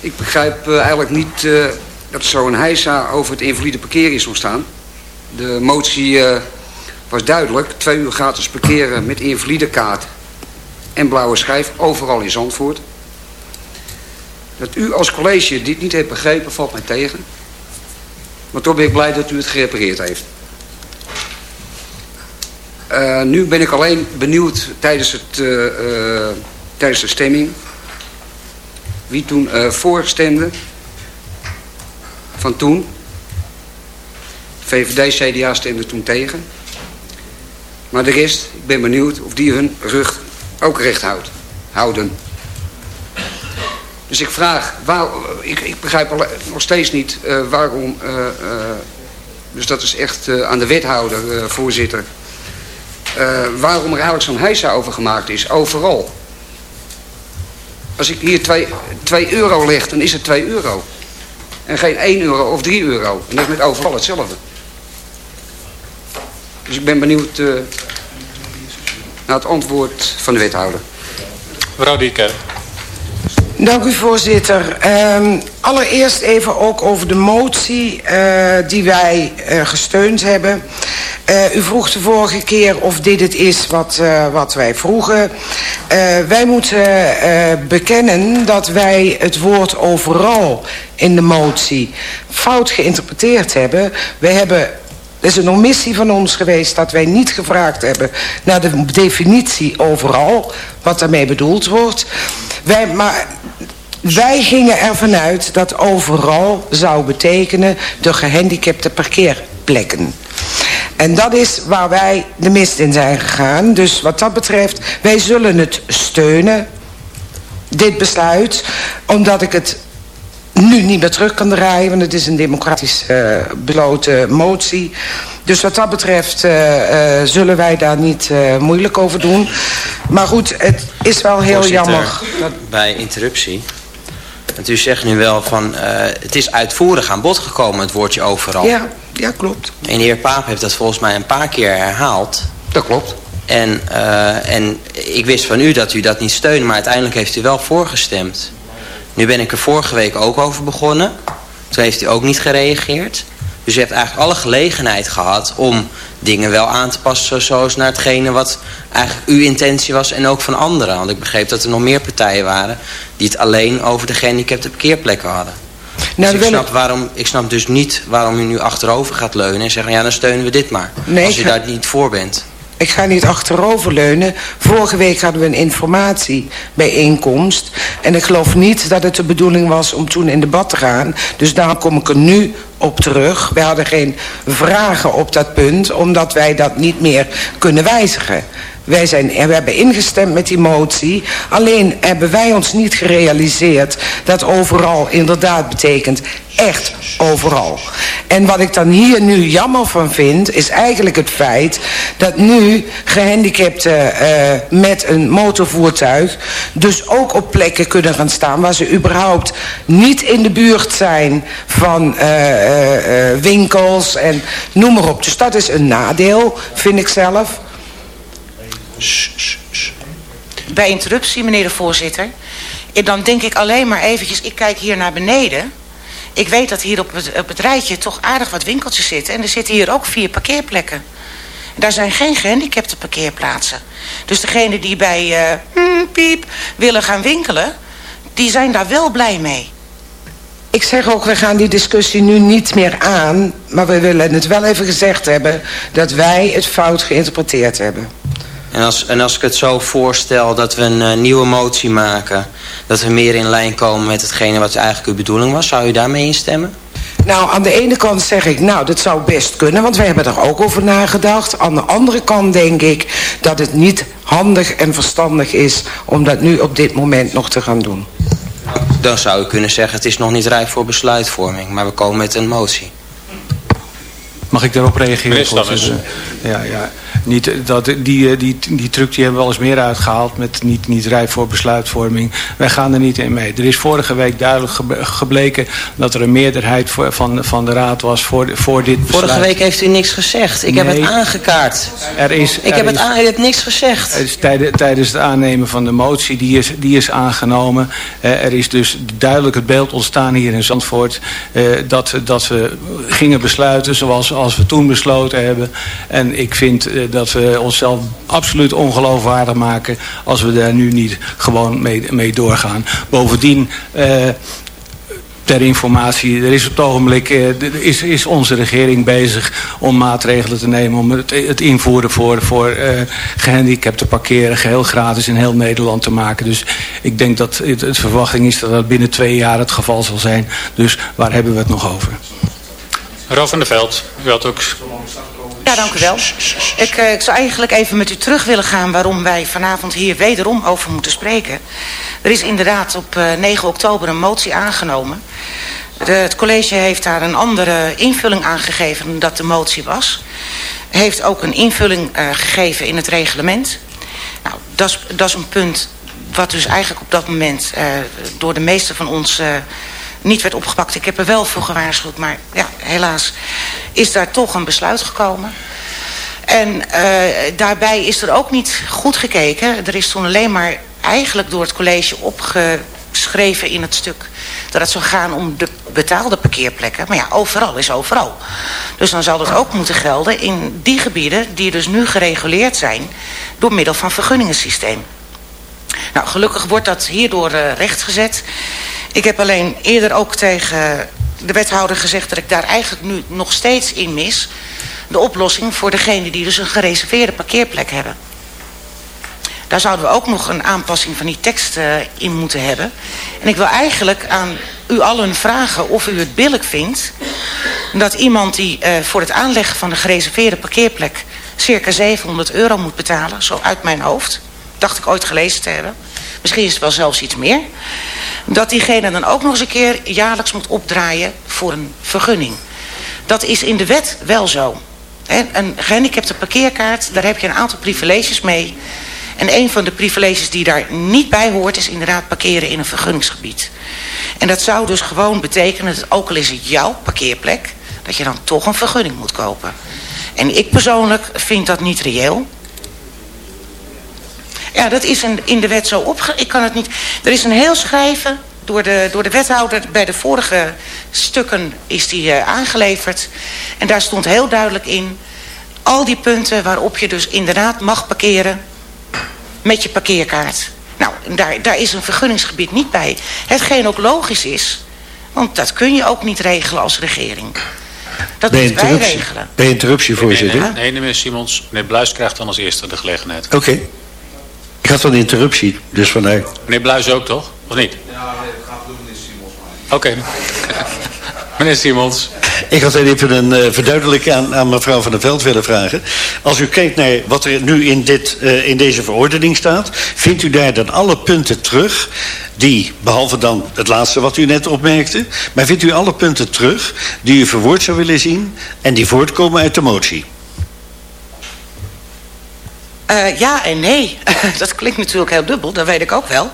Ik begrijp uh, eigenlijk niet uh, dat zo'n heisa over het invalide parkeren is ontstaan. De motie uh, was duidelijk. Twee uur gratis parkeren met invalide kaart en blauwe schijf overal in Zandvoort. Dat u als college dit niet heeft begrepen valt mij tegen. Maar toch ben ik blij dat u het gerepareerd heeft. Nu ben ik alleen benieuwd tijdens, het, tijdens de stemming wie toen uh, voor stemde. Van toen. VVD, CDA stemde toen tegen. Maar de rest, ik ben benieuwd of die hun rug ook recht houdt, houden. Dus ik vraag, waar, ik, ik begrijp nog steeds niet uh, waarom... Dus dat is echt aan de wethouder, voorzitter... waarom er eigenlijk zo'n heisa over gemaakt is, overal. Als ik hier 2 euro leg, dan is het 2 euro. En geen 1 euro of 3 euro. En dat is met overal hetzelfde. Dus ik ben benieuwd uh, naar het antwoord van de wethouder. Mevrouw Dieke. Dank u voorzitter. Um, allereerst even ook over de motie uh, die wij uh, gesteund hebben. Uh, u vroeg de vorige keer of dit het is wat, wat wij vroegen. wij moeten bekennen dat wij het woord overal in de motie fout geïnterpreteerd hebben. We hebben er is een omissie van ons geweest dat wij niet gevraagd hebben naar de definitie overal, wat daarmee bedoeld wordt. Wij, maar wij gingen ervan uit dat overal zou betekenen de gehandicapte parkeerplekken. En dat is waar wij de mist in zijn gegaan. Dus wat dat betreft, wij zullen het steunen, dit besluit. Omdat ik het nu niet meer terug kan draaien, want het is een democratisch uh, motie. Dus wat dat betreft uh, uh, zullen wij daar niet moeilijk over doen. Maar goed, het is wel heel Voorzitter, jammer. Dat... Bij interruptie. Want u zegt nu wel van, het is uitvoerig aan bod gekomen, het woordje overal. Ja, ja klopt. En de heer Paap heeft dat volgens mij een paar keer herhaald. Dat klopt. En, en ik wist van u dat u dat niet steunde, maar uiteindelijk heeft u wel voorgestemd. Nu ben ik er vorige week ook over begonnen. Toen heeft u ook niet gereageerd. Dus u heeft eigenlijk alle gelegenheid gehad om dingen wel aan te passen... zoals naar hetgene wat eigenlijk uw intentie was en ook van anderen. Want ik begreep dat er nog meer partijen waren... die het alleen over de gehandicapte parkeerplekken hadden. Nou, dus ik, snap waarom, ik snap dus niet waarom u nu achterover gaat leunen... en zeggen, ja, dan steunen we dit maar. Nee, als u daar niet voor bent. Ik ga niet achteroverleunen. Vorige week hadden we een informatiebijeenkomst. En ik geloof niet dat het de bedoeling was om toen in debat te gaan. Dus daarom kom ik er nu op terug. We hadden geen vragen op dat punt, omdat wij dat niet meer kunnen wijzigen. Wij zijn, we hebben ingestemd met die motie. Alleen hebben wij ons niet gerealiseerd dat overal inderdaad betekent echt overal. En wat ik dan hier nu jammer van vind, is eigenlijk het feit dat nu gehandicapten uh, met een motorvoertuig dus ook op plekken kunnen gaan staan waar ze überhaupt niet in de buurt zijn van winkels en noem maar op. Dus dat is een nadeel, vind ik zelf. Bij interruptie, meneer de voorzitter. Dan denk ik alleen maar eventjes, ik kijk hier naar beneden. Ik weet dat hier op het, op het rijtje toch aardig wat winkeltjes zitten. En er zitten hier ook vier parkeerplekken. Daar zijn geen gehandicapte parkeerplaatsen. Dus degene die bij uh, piep willen gaan winkelen... die zijn daar wel blij mee. Ik zeg ook, we gaan die discussie nu niet meer aan... maar we willen het wel even gezegd hebben... dat wij het fout geïnterpreteerd hebben. En als, en als ik het zo voorstel dat we een uh, nieuwe motie maken... dat we meer in lijn komen met hetgene wat eigenlijk uw bedoeling was... zou u daarmee instemmen? Nou, aan de ene kant zeg ik, nou, dat zou best kunnen... want wij hebben er ook over nagedacht. Aan de andere kant denk ik dat het niet handig en verstandig is... om dat nu op dit moment nog te gaan doen. Dan zou u kunnen zeggen, het is nog niet rijp voor besluitvorming... maar we komen met een motie. Mag ik daarop reageren? Ja, ja niet, dat, die, die, die truc die hebben we wel eens meer uitgehaald met niet, niet rijp voor besluitvorming. Wij gaan er niet in mee. Er is vorige week duidelijk gebleken dat er een meerderheid voor, van, van de raad was voor, voor dit besluit. Vorige week heeft u niks gezegd. Ik nee, heb het aangekaart. Er is, ik er heb is, het aan, u hebt niks gezegd. Er is tijdens, tijdens het aannemen van de motie, die is, die is aangenomen. Eh, er is dus duidelijk het beeld ontstaan hier in Zandvoort eh, dat, dat we gingen besluiten zoals als we toen besloten hebben. En ik vind eh, dat we onszelf absoluut ongeloofwaardig maken als we daar nu niet gewoon mee, mee doorgaan. Bovendien... Uh, ter informatie, er is op het ogenblik uh, is, is onze regering bezig om maatregelen te nemen om het, het invoeren voor, voor uh, gehandicapte parkeren geheel gratis in heel Nederland te maken. Dus ik denk dat het, verwachting is dat dat binnen twee jaar het geval zal zijn. Dus waar hebben we het nog over? Mevrouw van der Veld, u had ook ja, dank u wel. Ik, uh, ik zou eigenlijk even met u terug willen gaan... waarom wij vanavond hier wederom over moeten spreken. Er is inderdaad op uh, 9 oktober een motie aangenomen. De, het college heeft daar een andere invulling aan gegeven... dan dat de motie was. Heeft ook een invulling uh, gegeven in het reglement. Nou, dat is een punt wat dus eigenlijk op dat moment... Door de meeste van ons uh, niet werd opgepakt. Ik heb er wel voor gewaarschuwd, maar ja, helaas is daar toch een besluit gekomen. En uh, daarbij is er ook niet goed gekeken. Er is toen alleen maar eigenlijk door het college opgeschreven in het stuk... dat het zou gaan om de betaalde parkeerplekken. Maar ja, overal is overal. Dus dan zal dat ook moeten gelden in die gebieden... die dus nu gereguleerd zijn door middel van vergunningensysteem. Nou, gelukkig wordt dat hierdoor uh, rechtgezet. Ik heb alleen eerder ook tegen de wethouder gezegd... dat ik daar eigenlijk nu nog steeds in mis... de oplossing voor degenen die dus een gereserveerde parkeerplek hebben. Daar zouden we ook nog een aanpassing van die tekst uh, in moeten hebben. En ik wil eigenlijk aan u allen vragen of u het billig vindt... dat iemand die uh, voor het aanleggen van een gereserveerde parkeerplek... circa 700 euro moet betalen, zo uit mijn hoofd... dacht ik ooit gelezen te hebben. Misschien is het wel zelfs iets meer. Dat diegene dan ook nog eens een keer jaarlijks moet opdraaien voor een vergunning. Dat is in de wet wel zo. Een gehandicapte parkeerkaart, daar heb je een aantal privileges mee... En een van de privileges die daar niet bij hoort... is inderdaad parkeren in een vergunningsgebied. En dat zou dus gewoon betekenen... dat ook al is het jouw parkeerplek... dat je dan toch een vergunning moet kopen. En ik persoonlijk vind dat niet reëel. Ja, dat is in de wet zo opge... Ik kan het niet... Er is een heel schrijven door de, door de wethouder. Bij de vorige stukken is die uh, aangeleverd. En daar stond heel duidelijk in... al die punten waarop je dus inderdaad mag parkeren met je parkeerkaart. Nou, daar, daar is een vergunningsgebied niet bij. Hetgeen ook logisch is, want dat kun je ook niet regelen als regering. Dat moeten wij regelen. Bij interruptie, voorzitter. Nee, nee, nee, meneer Simons. Meneer Bluis krijgt dan als eerste de gelegenheid. Oké. Okay. Ik had een interruptie, dus vandaar. Meneer Bluis ook, toch? Of niet? Ja, nee, dat gaat doen meneer Simons. Oké. Okay. meneer Simons. Ik had even een uh, verduidelijking aan, aan, mevrouw Van der Veld willen vragen. Als u kijkt naar wat er nu in, dit, uh, in deze verordening staat... vindt u daar dan alle punten terug die, behalve dan het laatste wat u net opmerkte... maar vindt u alle punten terug die u verwoord zou willen zien... en die voortkomen uit de motie? Uh, ja en nee. dat klinkt natuurlijk heel dubbel, dat weet ik ook wel.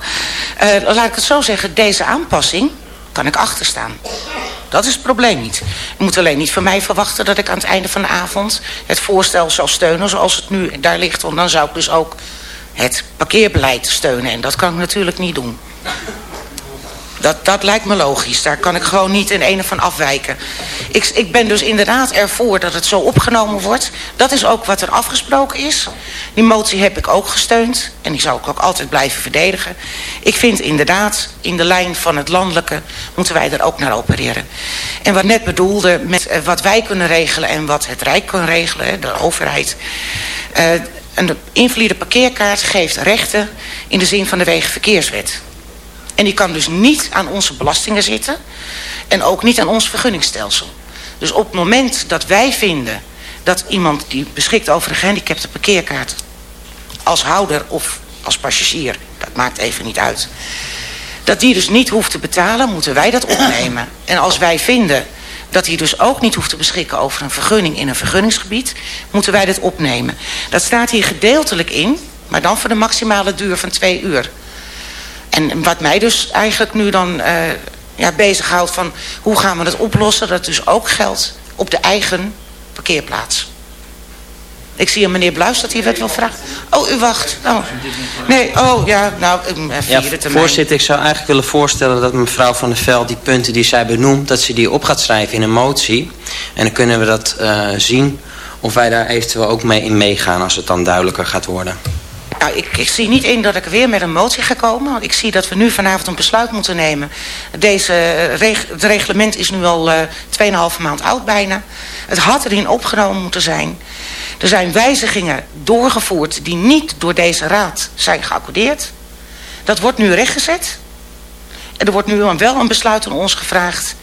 laat ik het zo zeggen, deze aanpassing kan ik achterstaan. Dat is het probleem niet. Je moet alleen niet van mij verwachten dat ik aan het einde van de avond... het voorstel zal steunen zoals het nu daar ligt. Want dan zou ik dus ook het parkeerbeleid steunen. En dat kan ik natuurlijk niet doen. Dat, dat lijkt me logisch. Daar kan ik gewoon niet in ene van afwijken. Ik, ik ben dus inderdaad ervoor dat het zo opgenomen wordt. Dat is ook wat er afgesproken is. Die motie heb ik ook gesteund. En die zou ik ook altijd blijven verdedigen. Ik vind inderdaad, in de lijn van het landelijke... moeten wij er ook naar opereren. En wat net bedoelde met eh, wat wij kunnen regelen... en wat het Rijk kan regelen, de overheid... Uh, een invalide parkeerkaart geeft rechten in de zin van de Wegenverkeerswet. En die kan dus niet aan onze belastingen zitten. En ook niet aan ons vergunningstelsel. Dus op het moment dat wij vinden dat iemand die beschikt over een gehandicapte parkeerkaart... als houder of als passagier, dat maakt even niet uit... dat die dus niet hoeft te betalen, moeten wij dat opnemen. En als wij vinden dat hij dus ook niet hoeft te beschikken over een vergunning in een vergunningsgebied... moeten wij dat opnemen. Dat staat hier gedeeltelijk in, maar dan voor de maximale duur van twee uur. En wat mij dus eigenlijk nu dan uh, ja, bezighoudt van hoe gaan we dat oplossen... dat dus ook geldt op de eigen parkeerplaats. Ik zie een meneer Bluis dat hij wat wil vragen. Oh, u wacht. Oh. Nee, oh ja, nou, ja, Voorzitter, ik zou eigenlijk willen voorstellen dat mevrouw Van der Veld... die punten die zij benoemt, dat ze die op gaat schrijven in een motie. En dan kunnen we dat uh, zien of wij daar eventueel ook mee in meegaan... als het dan duidelijker gaat worden. Nou, ik, ik, zie niet in dat ik weer met een motie ga komen. Want ik zie dat we nu vanavond een besluit moeten nemen. Deze, uh, het reglement is nu al uh, eh, 2,5 maand oud bijna. Het had erin opgenomen moeten zijn. Er zijn wijzigingen doorgevoerd die niet door deze raad zijn geaccordeerd. Dat wordt nu rechtgezet. En er wordt nu wel een besluit aan ons gevraagd.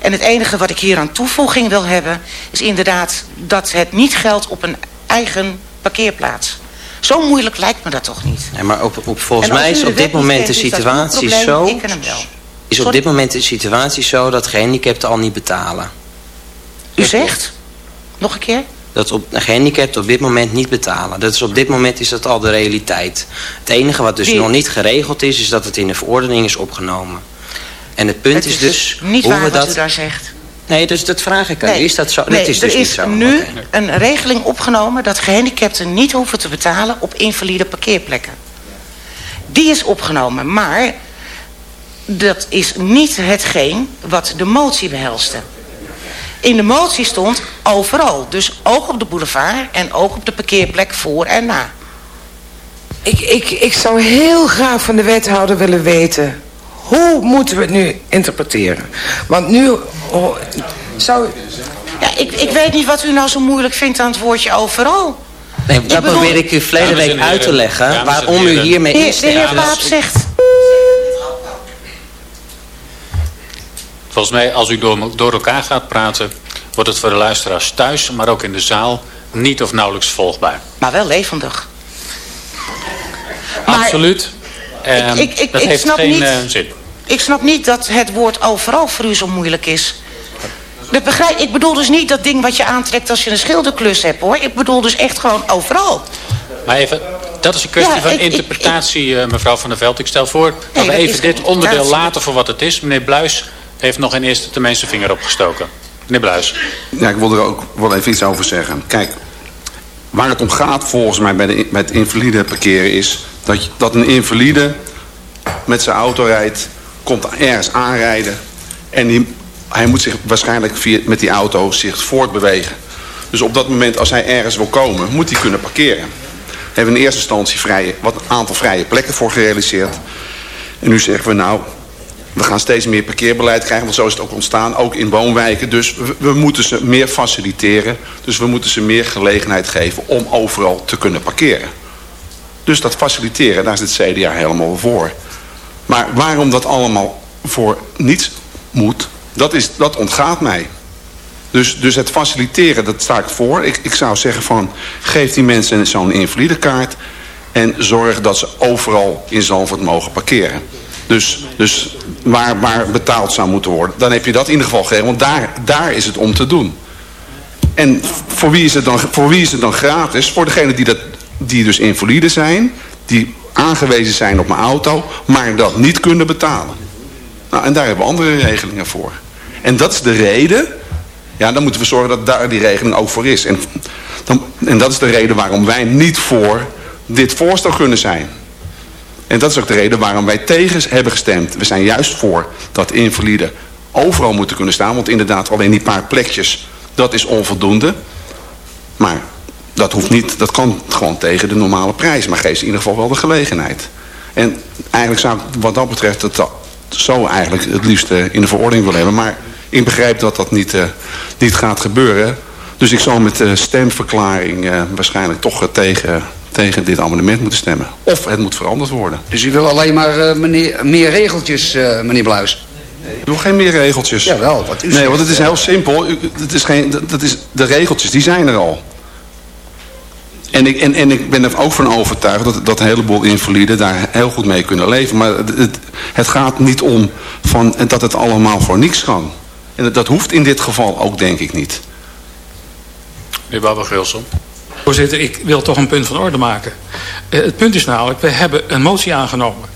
En het enige wat ik hier aan toevoeging wil hebben... is inderdaad dat het niet geldt op een eigen parkeerplaats. Zo moeilijk lijkt me dat toch niet. Nee, maar op, op, volgens mij is op dit moment de situatie zo... Is op dit moment de situatie zo dat gehandicapten al niet betalen. U zegt? Nog een keer? Dat op, gehandicapten op dit moment niet betalen. Dat is op dit moment is dat al de realiteit. Het enige wat dus nog niet geregeld is, is dat het in de verordening is opgenomen. En het punt is, dus... Niet hoe waar we wat dat, u daar zegt. Nee, dus dat vraag ik aan nee. Is dat zo? Nee, dat is dus er is niet zo. nu okay. een regeling opgenomen dat gehandicapten niet hoeven te betalen op invalide parkeerplekken. Die is opgenomen, maar dat is niet hetgeen wat de motie behelste. In de motie stond overal. Dus ook op de boulevard en ook op de parkeerplek voor en na. Ik, ik, ik zou heel graag van de wethouder willen weten... hoe moeten we het nu interpreteren? Want nu oh, zou... Ja, ik, ik weet niet wat u nou zo moeilijk vindt aan het woordje overal. Nee, dat bedoel- probeer ik u verleden week uit te leggen dames waarom u hiermee heer- de heer Paap zegt... Volgens mij, als u door, door elkaar gaat praten... wordt het voor de luisteraars thuis, maar ook in de zaal... niet of nauwelijks volgbaar. Maar wel levendig. Maar- Ehm, ik- ik- dat ik heeft snap geen niet- eh, zin. Ik snap niet dat het woord overal voor u zo moeilijk is. Dat begrijp, ik bedoel dus niet dat ding wat je aantrekt als je een schilderklus hebt hoor. Ik bedoel dus echt gewoon overal. Maar even, dat is een kwestie Ja, van ik- ik- interpretatie, eh, mevrouw Van der Veld. Ik stel voor dat we even dit onderdeel laten voor wat het is. Meneer Bluis heeft nog in eerste termijn zijn vinger opgestoken. Meneer Bluis. Ja, ik wil er ook wel even iets over zeggen. Kijk, waar het om gaat volgens mij bij, de, bij het invalide parkeren is... Dat, dat een invalide met zijn auto rijdt, komt ergens aanrijden... en hij moet zich waarschijnlijk via, met die auto zich voortbewegen. Dus op dat moment, als hij ergens wil komen, moet hij kunnen parkeren. Daar hebben we in eerste instantie vrije, wat een aantal vrije plekken voor gerealiseerd. En nu zeggen we nou, we gaan steeds meer parkeerbeleid krijgen, want zo is het ook ontstaan, ook in woonwijken. Dus we, we moeten ze meer faciliteren. Dus we moeten ze meer gelegenheid geven om overal te kunnen parkeren. Dus dat faciliteren, daar is het CDA helemaal voor. Maar waarom dat allemaal voor niets moet, dat, is, dat ontgaat mij. Dus, dus het faciliteren, dat sta ik voor. Ik, ik zou zeggen van, geef die mensen zo'n invalidekaart... en zorg dat ze overal in Zandvoort mogen parkeren. Dus, dus waar, waar betaald zou moeten worden. Dan heb je dat in ieder geval geregeld, want daar, daar is het om te doen. En voor wie is het dan, voor wie is het dan gratis? Voor degene die, dat, die dus invalide zijn, die aangewezen zijn op mijn auto... maar dat niet kunnen betalen. Nou, en daar hebben we andere regelingen voor. En dat is de reden... Ja, dan moeten we zorgen dat daar die regeling ook voor is. En, dan, en dat is de reden waarom wij niet voor dit voorstel kunnen zijn. En dat is ook de reden waarom wij tegen hebben gestemd. We zijn juist voor dat invaliden overal moeten kunnen staan. Want inderdaad, alleen die paar plekjes, dat is onvoldoende. Maar dat hoeft niet, dat kan gewoon tegen de normale prijs. Maar geeft in ieder geval wel de gelegenheid. En eigenlijk zou ik wat dat betreft het zo eigenlijk het liefst eh, in de verordening willen hebben. Maar ik begrijp dat dat niet, eh, niet gaat gebeuren. Dus ik zal met de stemverklaring eh, waarschijnlijk toch tegen, tegen dit amendement moeten stemmen. Of het moet veranderd worden. Dus u wil alleen maar meneer, meer regeltjes, meneer Bluis? Ik wil geen meer regeltjes. Jawel, wat u Nee, zegt, want het is heel simpel. U- Het is geen, dat- dat is, de regeltjes, die zijn er al. En ik, en, en ik ben er ook van overtuigd dat, dat een heleboel invaliden daar heel goed mee kunnen leven. Maar het, het, gaat niet om van, dat het allemaal voor niks kan. En dat, dat hoeft in dit geval ook denk ik niet. Meneer Babber-Gilson. Voorzitter, ik wil toch een punt van orde maken. Eh, het punt is namelijk, we hebben een motie aangenomen.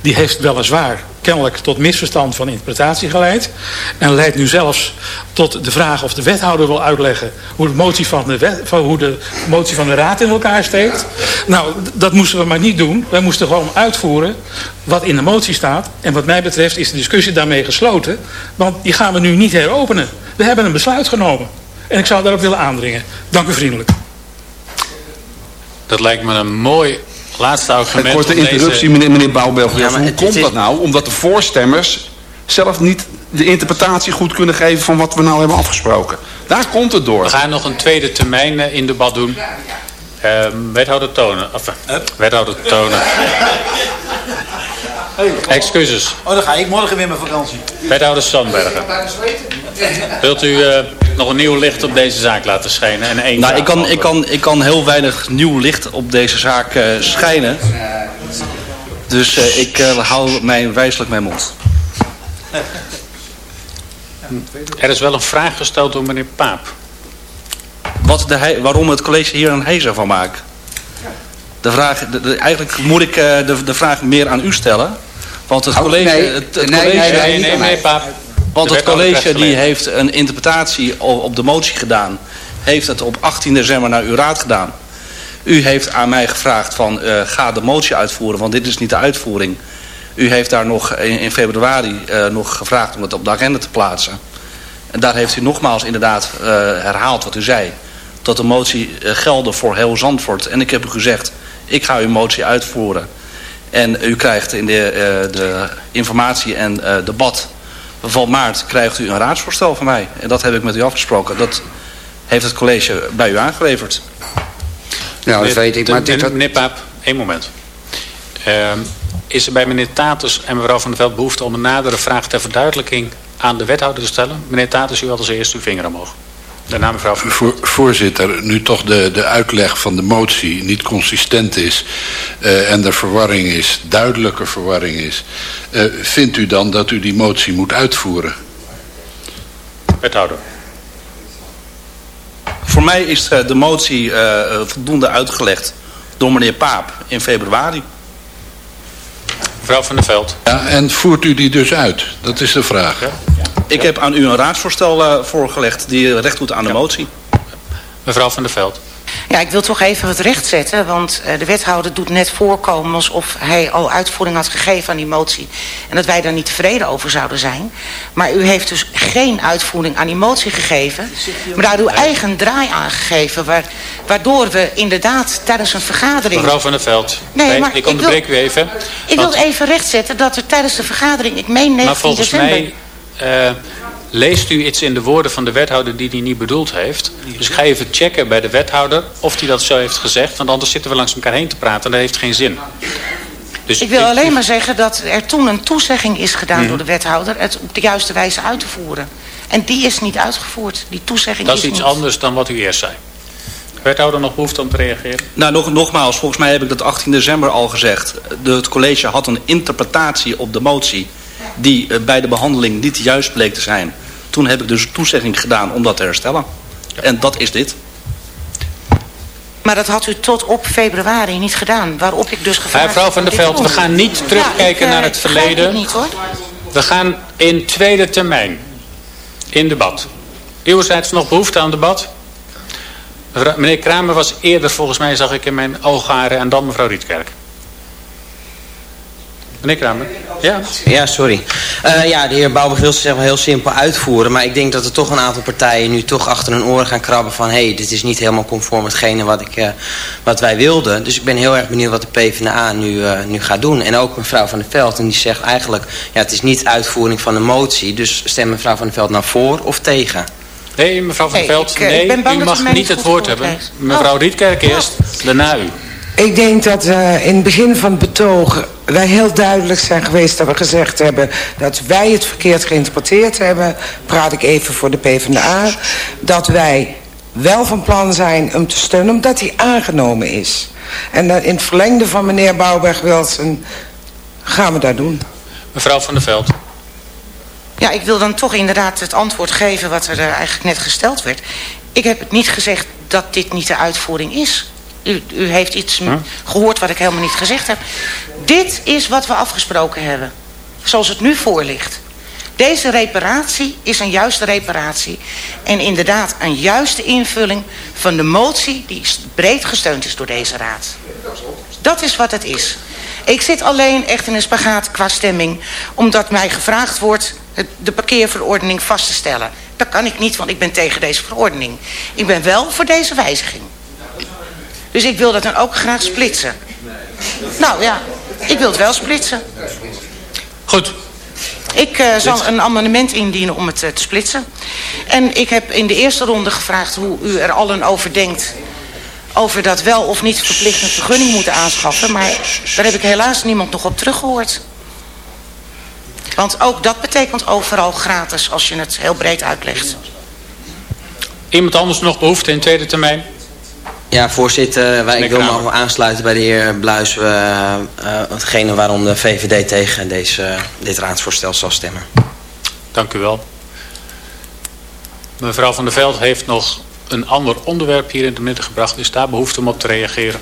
Die heeft weliswaar kennelijk tot misverstand van interpretatie geleid. En leidt nu zelfs tot de vraag of de wethouder wil uitleggen hoe de motie van de, van, hoe de, motie van de raad in elkaar steekt. Nou, dat moesten we maar niet doen. Wij moesten gewoon uitvoeren wat in de motie staat. En wat mij betreft is de discussie daarmee gesloten. Want die gaan we nu niet heropenen. We hebben een besluit genomen. En ik zou daarop willen aandringen. Dank u vriendelijk. Dat lijkt me een mooi laatste argument. Een korte deze- interruptie, meneer, meneer. Ja, Hoe komt is- dat nou? Omdat de voorstemmers zelf niet de interpretatie goed kunnen geven van wat we nou hebben afgesproken. Daar komt het door. We gaan nog een tweede termijn eh, in debat doen. Ehm, wethouder Tonen. Of, eh, wethouder Tonen. Excuses. Oh, dan ga ik morgen weer mijn vakantie. Wethouder Sandbergen. Wilt u eh, nog een nieuw licht op deze zaak laten schijnen? En één Nou, ik kan, ik, kan, ik kan heel weinig nieuw licht op deze zaak eh, schijnen. Dus eh, ik eh, hou mijn wijselijk mijn mond. Er is wel een vraag gesteld door meneer Paap. Wat de, waarom het college hier een heisa van maakt? De vraag, de, de- eigenlijk moet ik eh, de, de vraag meer aan u stellen. Want het Oh, college... nee. het, het Nee, college nee, nee, mij. Paap. Want het college die heeft een interpretatie op de motie gedaan. Heeft het op 18 december naar uw raad gedaan. U heeft aan mij gevraagd van uh, ga de motie uitvoeren, want dit is niet de uitvoering. U heeft daar nog in, in februari uh, nog gevraagd om het op de agenda te plaatsen. En daar heeft u nogmaals inderdaad uh, herhaald wat u zei. Dat de motie gelden voor heel Zandvoort. En ik heb u gezegd, ik ga uw motie uitvoeren. En u krijgt in de, de informatie en debat van maart krijgt u een raadsvoorstel van mij. En dat heb ik met u afgesproken. Dat heeft het college bij u aangeleverd. Nou, dat weet ik. Maar dit had... Meneer Paap, één moment. Uh, is er bij meneer Tatus en mevrouw Van der Veld behoefte om een nadere vraag ter verduidelijking aan de wethouder te stellen? Meneer Tatus, u had als eerste uw vinger omhoog. Daarna mevrouw Van Voor, Voorzitter, nu toch de, de uitleg van de motie niet consistent is uh, en er verwarring is, duidelijke verwarring is, uh, vindt u dan dat u die motie moet uitvoeren? Wethouder. Voor mij is de motie uh, voldoende uitgelegd door meneer Paap in februari. Mevrouw van der Veld. Ja, en voert u die dus uit? Dat is de vraag. Ja. Ik heb aan u een raadsvoorstel uh, voorgelegd die recht doet aan de motie. Mevrouw van der Veld. Ja, ik wil toch even het recht zetten, want uh, de wethouder doet net voorkomen alsof hij al uitvoering had gegeven aan die motie. En dat wij daar niet tevreden over zouden zijn. Maar u heeft dus geen uitvoering aan die motie gegeven, maar daar uw eigen draai aangegeven, waar, waardoor we inderdaad tijdens een vergadering... Mevrouw van der Veld, nee, maar ik onderbreek wil, u even. Ik want... wil even rechtzetten dat er tijdens de vergadering, ik meen 19 maar volgens december... Mij, uh, leest u iets in de woorden van de wethouder die hij niet bedoeld heeft. Dus ik ga even checken bij de wethouder of hij dat zo heeft gezegd. Want anders zitten we langs elkaar heen te praten en dat heeft geen zin. Dus ik wil ik, alleen maar zeggen dat er toen een toezegging is gedaan Mhm. door de wethouder... het op de juiste wijze uit te voeren. En die is niet uitgevoerd. Die toezegging Dat is is iets niet. anders dan wat u eerst zei. Wethouder nog behoefte om te reageren? Nou, nog, nogmaals, volgens mij heb ik dat 18 december al gezegd. De, het college had een interpretatie op de motie... die uh, bij de behandeling niet juist bleek te zijn. Toen heb ik dus toezegging gedaan om dat te herstellen. Ja. En dat is dit. Maar dat had u tot op februari niet gedaan. Waarop ik dus gevraagd Mevrouw van der Veld, we gaan niet terugkijken ja, ik, naar het verleden. Niet, hoor. We gaan in tweede termijn in debat. Uwzijds nog behoefte aan debat? Meneer Kramer was eerder, volgens mij zag ik in mijn oogharen, en dan mevrouw Rietkerk. Meneer Kramer? Ja? Ja, sorry. Uh, ja, de heer Bouwberg wil ze zeg maar heel simpel uitvoeren. Maar ik denk dat er toch een aantal partijen nu toch achter hun oren gaan krabben van... hé, hey, dit is niet helemaal conform hetgene wat, ik, uh, wat wij wilden. Dus ik ben heel erg benieuwd wat de PvdA nu, uh, nu gaat doen. En ook mevrouw Van der Veld. En die zegt eigenlijk, ja, het is niet uitvoering van de motie. Dus stem mevrouw Van der Veld nou voor of tegen? Nee, mevrouw Van der Veld, hey, ik, nee, ben u mag niet, niet het woord hebben. Mevrouw oh. Rietkerk eerst, oh. daarna u. Ik denk dat uh, in het begin van het betoog wij heel duidelijk zijn geweest dat we gezegd hebben dat wij het verkeerd geïnterpreteerd hebben. Praat ik even voor de PvdA. Dat wij wel van plan zijn om te steunen omdat hij aangenomen is. En uh, in het verlengde van meneer Bouwberg-Wilson gaan we dat doen. Mevrouw van der Veld. Ja, ik wil dan toch inderdaad het antwoord geven wat er eigenlijk net gesteld werd. Ik heb het niet gezegd dat dit niet de uitvoering is. U, u heeft iets huh? gehoord wat ik helemaal niet gezegd heb. Dit is wat we afgesproken hebben. Zoals het nu voor ligt. Deze reparatie is een juiste reparatie. En inderdaad een juiste invulling van de motie die breed gesteund is door deze raad. Dat is wat het is. Ik zit alleen echt in een spagaat qua stemming. Omdat mij gevraagd wordt de parkeerverordening vast te stellen. Dat kan ik niet, want ik ben tegen deze verordening. Ik ben wel voor deze wijziging. Dus ik wil dat dan ook graag splitsen. Nou ja, ik wil het wel splitsen. Goed. Ik uh, zal een amendement indienen om het uh, te splitsen. En ik heb in de eerste ronde gevraagd hoe u er allen over denkt... over dat wel of niet verplicht een vergunning moeten aanschaffen. Maar daar heb ik helaas niemand nog op teruggehoord. Want ook dat betekent overal gratis als je het heel breed uitlegt. Iemand anders nog behoefte in tweede termijn? Ja, voorzitter, wij, ik wil me aansluiten bij de heer Bluis. Uh, uh, hetgene waarom de VVD tegen deze, dit raadsvoorstel zal stemmen. Dank u wel. Mevrouw Van der Veld heeft nog een ander onderwerp hier in de midden gebracht. Is daar behoefte om op te reageren?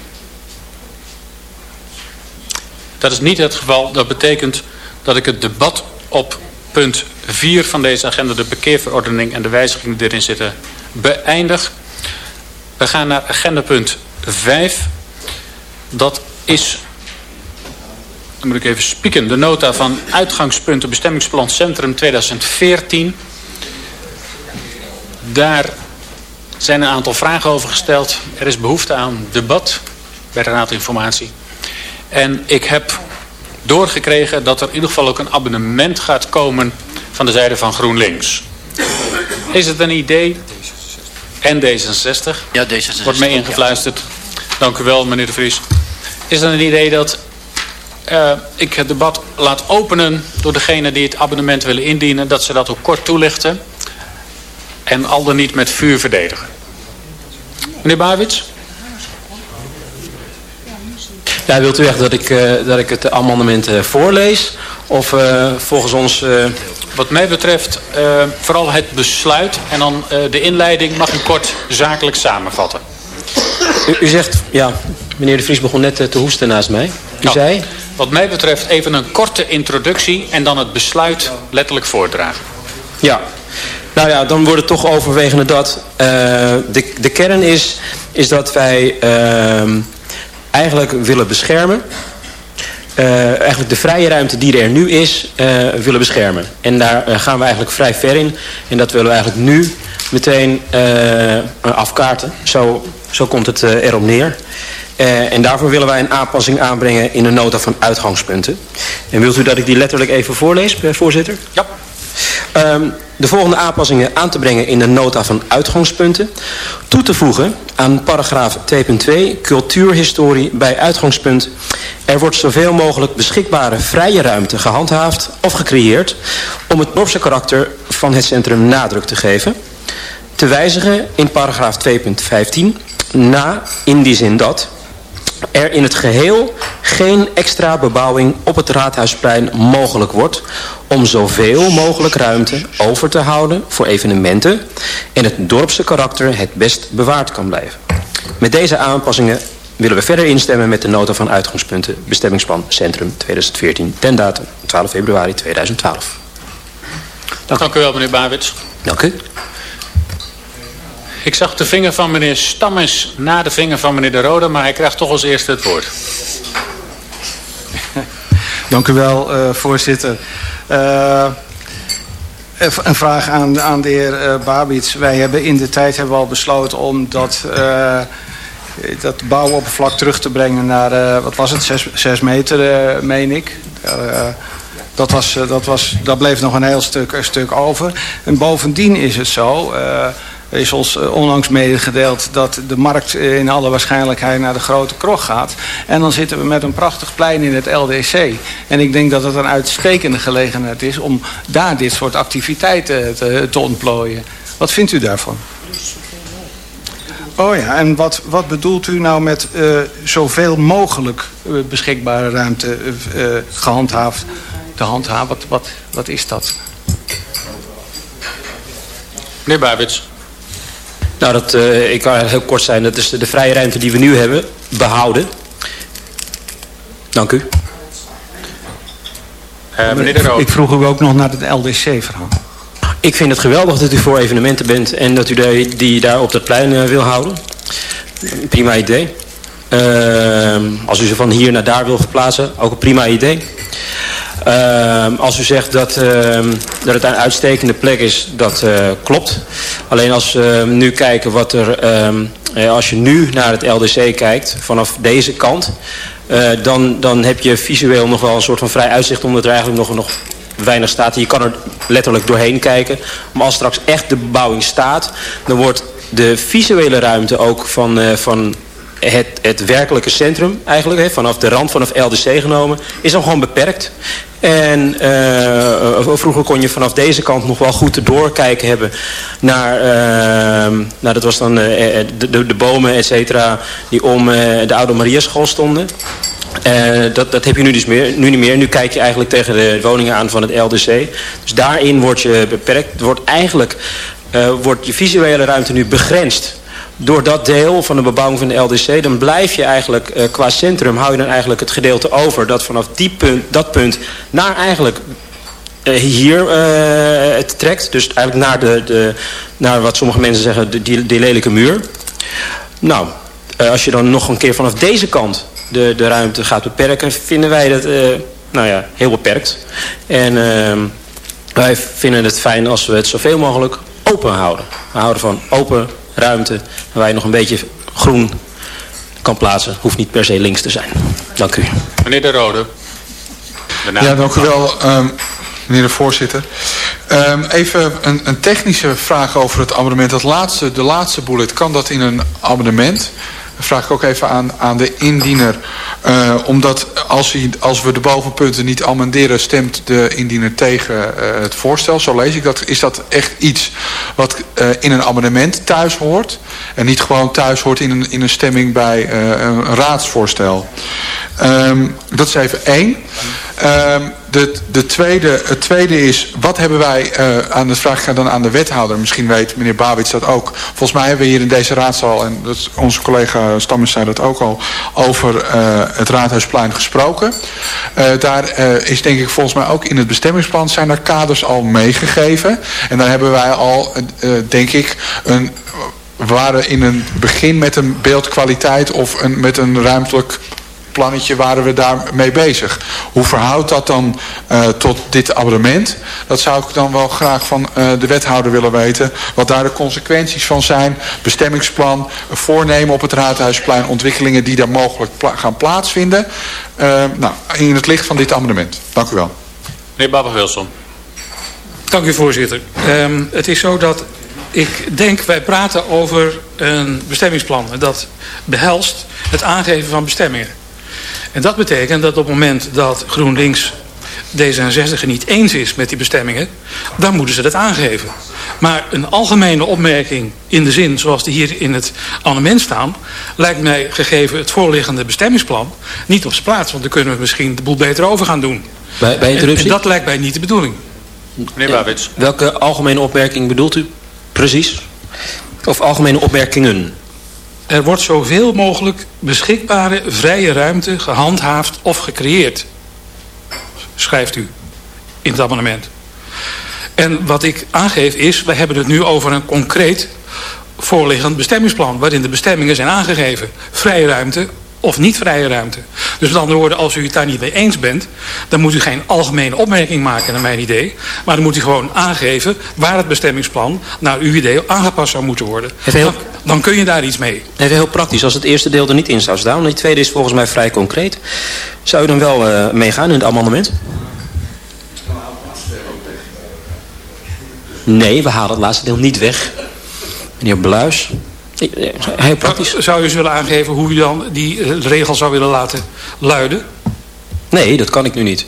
Dat is niet het geval. Dat betekent dat ik het debat op punt 4 van deze agenda, de parkeerverordening en de wijzigingen die erin zitten, beëindig. We gaan naar agenda punt 5. Dat is, dan moet ik even spieken, de nota van uitgangspunten bestemmingsplan Centrum 2014. Daar zijn een aantal vragen over gesteld. Er is behoefte aan debat bij de Raad Informatie. En ik heb doorgekregen dat er in ieder geval ook een abonnement gaat komen van de zijde van GroenLinks. Is het een idee? En D66. Ja, D66. Wordt mee ingefluisterd. Dank u wel, meneer de Vries. Is het een idee dat uh, ik het debat laat openen door degene die het abonnement willen indienen, dat ze dat ook kort toelichten en al dan niet met vuur verdedigen. Meneer Bawits? Ja, wilt u echt dat ik, uh, dat ik het amendement uh, voorlees? Of uh, volgens ons... Wat mij betreft vooral het besluit en dan de inleiding mag u kort zakelijk samenvatten. U, u, zegt, ja, meneer de Vries begon net te hoesten naast mij. U nou, zei... Wat mij betreft even een korte introductie en dan het besluit letterlijk voordragen. Ja, nou ja, dan wordt het toch overwegende dat uh, de, de kern is, is dat wij uh, eigenlijk willen beschermen. Uh, eigenlijk de vrije ruimte die er nu is, willen beschermen. En daar gaan we eigenlijk vrij ver in. En dat willen we eigenlijk nu meteen afkaarten. Zo, zo komt het erop neer. Uh, en daarvoor willen wij een aanpassing aanbrengen in de nota van uitgangspunten. En wilt u dat ik die letterlijk even voorlees, voorzitter? Ja. Um, de volgende aanpassingen aan te brengen in de nota van uitgangspunten. Toe te voegen aan paragraaf 2.2 cultuurhistorie bij uitgangspunt. Er wordt zoveel mogelijk beschikbare vrije ruimte gehandhaafd of gecreëerd... om het dorpse karakter van het centrum nadruk te geven. Te wijzigen in paragraaf 2.15 na in die zin dat er in het geheel geen extra bebouwing op het Raadhuisplein mogelijk wordt om zoveel mogelijk ruimte over te houden voor evenementen en het dorpse karakter het best bewaard kan blijven. Met deze aanpassingen willen we verder instemmen met de nota van uitgangspunten bestemmingsplan Centrum 2014 ten datum 12 februari 2012. Dank, Dank u wel meneer Bawits. Dank u. Ik zag de vinger van meneer Stammes na de vinger van meneer De Rode, maar hij krijgt toch als eerste het woord. Dank u wel, uh, voorzitter. Uh, een vraag aan, aan de heer uh. Wij hebben in de tijd hebben we al besloten om dat, dat bouwoppervlak terug te brengen naar, wat was het, zes, zes meter, meen ik. dat, was, dat, was, dat bleef nog een heel stuk, een stuk over. En bovendien is het zo... Is ons onlangs medegedeeld dat de markt in alle waarschijnlijkheid naar de grote krog gaat. En dan zitten we met een prachtig plein in het LDC. En ik denk dat het een uitstekende gelegenheid is om daar dit soort activiteiten te, te ontplooien. Wat vindt u daarvan? Oh ja, en wat, wat bedoelt u nou met zoveel mogelijk beschikbare ruimte gehandhaafd te handhaven? Wat, wat, wat is dat? Meneer Babits. Nou, dat, uh, ik kan heel kort zijn. Dat is de, de, vrije ruimte die we nu hebben, behouden. Dank u. Uh, meneer de Rood. Ik vroeg u ook nog naar het LDC-verhaal. Ik vind het geweldig dat u voor evenementen bent en dat u die, die daar op dat plein uh, wil houden. Prima idee. als u ze van hier naar daar wil verplaatsen, ook een prima idee. Uh, als u zegt dat, uh, dat het een uitstekende plek is, dat uh, klopt. Alleen als we nu kijken wat er... als je nu naar het LDC kijkt, vanaf deze kant... dan, dan heb je visueel nog wel een soort van vrij uitzicht... omdat er eigenlijk nog, nog weinig staat. Je kan er letterlijk doorheen kijken. Maar als straks echt de bebouwing staat... dan wordt de visuele ruimte ook van, van het, het werkelijke centrum eigenlijk, hè, vanaf de rand vanaf LDC genomen, is dan gewoon beperkt. En uh, vroeger kon je vanaf deze kant nog wel goed te doorkijken hebben naar, uh, nou dat was dan uh, de, de, bomen et cetera die om de oude Mariaschool stonden. dat, dat heb je nu dus meer, nu niet meer. Nu kijk je eigenlijk tegen de woningen aan van het LDC. Dus daarin word je beperkt. Wordt eigenlijk wordt je visuele ruimte nu begrensd door dat deel van de bebouwing van de LDC... dan blijf je eigenlijk uh, qua centrum, hou je dan eigenlijk het gedeelte over... dat vanaf die punt, dat punt naar eigenlijk uh, hier uh, het trekt. Dus eigenlijk naar, de, de, naar wat sommige mensen zeggen, de, die, die lelijke muur. Nou, als je dan nog een keer vanaf deze kant de, de ruimte gaat beperken, vinden wij dat nou ja, heel beperkt. En ehm, wij vinden het fijn als we het zoveel mogelijk open houden. We houden van open ruimte waar je nog een beetje groen kan plaatsen. Hoeft niet per se links te zijn. Dank u. Meneer De Rode. Ja, dank u wel, um, meneer de voorzitter. Um, even een, een, technische vraag over het amendement. Dat laatste, de laatste bullet, kan dat in een amendement? Vraag ik ook even aan, aan de indiener. Uh, omdat als, hij, als we de bovenpunten niet amenderen, stemt de indiener tegen uh, het voorstel. Zo lees ik dat. Is dat echt iets wat uh, in een amendement thuis hoort? En niet gewoon thuis hoort in een, in een stemming bij een raadsvoorstel? Um, dat is even één. Um, de, de tweede, het tweede is, wat hebben wij uh, aan de vraag dan aan de wethouder? Misschien weet meneer Babits dat ook. Volgens mij hebben we hier in deze raadzaal, en dat, onze collega Stammers zei dat ook al, over uh, het Raadhuisplein gesproken. Uh, daar is denk ik volgens mij ook in het bestemmingsplan zijn er kaders al meegegeven. En daar hebben wij al, denk ik, een we waren in een begin met een beeldkwaliteit of een, met een ruimtelijk plannetje waren we daarmee bezig. Hoe verhoudt dat dan uh, tot dit abonnement? Dat zou ik dan wel graag van uh, de wethouder willen weten. Wat daar de consequenties van zijn. Bestemmingsplan, voornemen op het Raadhuisplein. Ontwikkelingen die daar mogelijk pla gaan plaatsvinden. Uh, nou, in het licht van dit amendement. Dank u wel. Meneer Babber-Wilson. Dank u voorzitter. Um, het is zo dat ik denk, wij praten over een bestemmingsplan. En dat behelst het aangeven van bestemmingen. En dat betekent dat op het moment dat GroenLinks D66 niet eens is met die bestemmingen, dan moeten ze dat aangeven. Maar een algemene opmerking in de zin zoals die hier in het amendement staan, lijkt mij gegeven het voorliggende bestemmingsplan niet op zijn plaats. Want dan kunnen we misschien de boel beter over gaan doen. Bij, bij interruptie? En, en dat lijkt mij niet de bedoeling. Meneer Babits. Welke algemene opmerking bedoelt u precies? Of algemene opmerkingen? Er wordt zoveel mogelijk beschikbare vrije ruimte gehandhaafd of gecreëerd. Schrijft u in het abonnement. En wat ik aangeef is, we hebben het nu over een concreet voorliggend bestemmingsplan. Waarin de bestemmingen zijn aangegeven. Vrije ruimte of niet vrije ruimte. Dus met andere woorden, als u het daar niet mee eens bent... dan moet u geen algemene opmerking maken naar mijn idee. Maar dan moet u gewoon aangeven waar het bestemmingsplan... naar uw idee aangepast zou moeten worden. Dan, dan, kun je daar iets mee. Even heel praktisch. Als het eerste deel er niet in zou staan... en het tweede is volgens mij vrij concreet... zou u dan wel uh, meegaan in het amendement? Nee, we halen het laatste deel niet weg. Meneer Bluis... Heel praktisch. Zou u eens willen aangeven hoe u dan die uh, regel zou willen laten luiden? Nee, dat kan ik nu niet.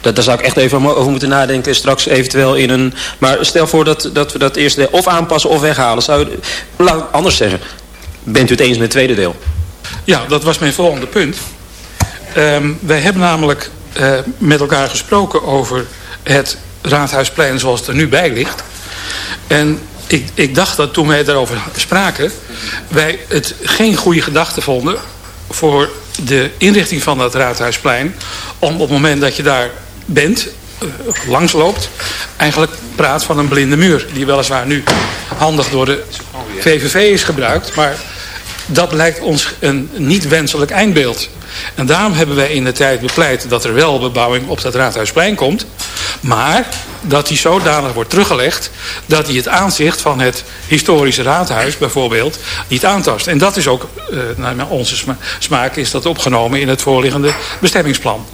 Dat, daar zou ik echt even over moeten nadenken. Straks eventueel in een... Maar stel voor dat, dat we dat eerste of aanpassen of weghalen. Zou laat ik anders zeggen. Bent u het eens met het tweede deel? Ja, dat was mijn volgende punt. Um, wij hebben namelijk uh, met elkaar gesproken over het Raadhuisplein zoals het er nu bij ligt. En ik, ik dacht dat toen wij daarover spraken... wij het geen goede gedachte vonden voor de inrichting van dat Raadhuisplein... om op het moment dat je daar bent, uh, langsloopt... eigenlijk praat van een blinde muur... die weliswaar nu handig door de VVV is gebruikt... maar dat lijkt ons een niet wenselijk eindbeeld. En daarom hebben wij in de tijd bepleit dat er wel bebouwing op dat Raadhuisplein komt. Maar dat die zodanig wordt teruggelegd dat hij het aanzicht van het historische raadhuis bijvoorbeeld niet aantast. En dat is ook, uh, naar onze smaak, is dat opgenomen in het voorliggende bestemmingsplan.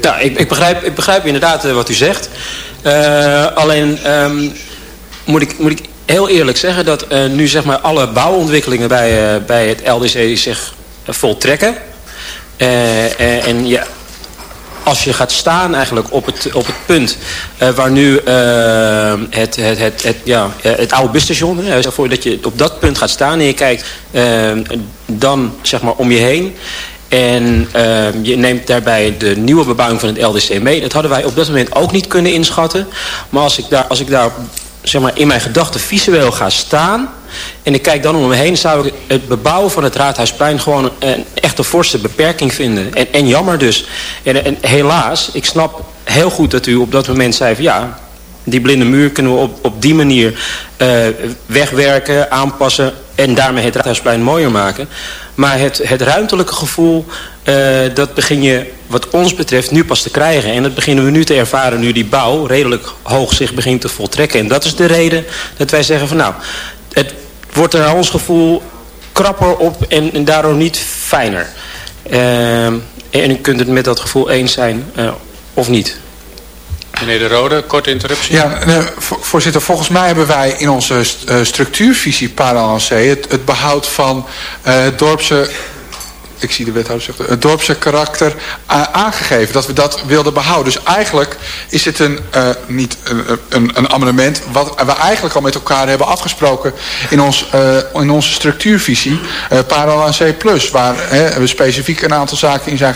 Ja, ik, ik, begrijp, ik begrijp inderdaad uh, wat u zegt. Uh, alleen um, moet, ik, moet ik heel eerlijk zeggen dat nu zeg maar alle bouwontwikkelingen bij, bij het LDC zich voltrekken. en ja, als je gaat staan eigenlijk op het, op het punt waar nu het, het, het, het, ja, het oude busstation, uh, dat je op dat punt gaat staan en je kijkt dan zeg maar om je heen. En je neemt daarbij de nieuwe bebouwing van het LDC mee. Dat hadden wij op dat moment ook niet kunnen inschatten. Maar als ik daar, als ik daar zeg maar, in mijn gedachten visueel ga staan... en ik kijk dan om me heen... zou ik het bebouwen van het Raadhuisplein... gewoon een, echte forse beperking vinden. En, en jammer dus. En, en, helaas, ik snap heel goed dat u op dat moment zei... van ja, die blinde muur kunnen we op, op die manier uh, wegwerken, aanpassen... en daarmee het Raadhuisplein mooier maken. Maar het, het ruimtelijke gevoel, uh, dat begin je wat ons betreft nu pas te krijgen. En dat beginnen we nu te ervaren nu die bouw redelijk hoog zich begint te voltrekken. En dat is de reden dat wij zeggen van nou, het wordt er naar ons gevoel krapper op en, en daardoor niet fijner. Uh, en u kunt het met dat gevoel eens zijn uh, of niet. Meneer De Rode, korte interruptie. Ja, nee, voorzitter, volgens mij hebben wij in onze uh, structuurvisie Parallel het, het behoud van uh, het dorpse ik zie de wethouder zeggen, het dorpse karakter aangegeven. Dat we dat wilden behouden. Dus eigenlijk is het een, uh, niet een, een, een, amendement wat we eigenlijk al met elkaar hebben afgesproken in, ons, in onze structuurvisie. Uh, Parallel C+, waar we specifiek een aantal zaken in zijn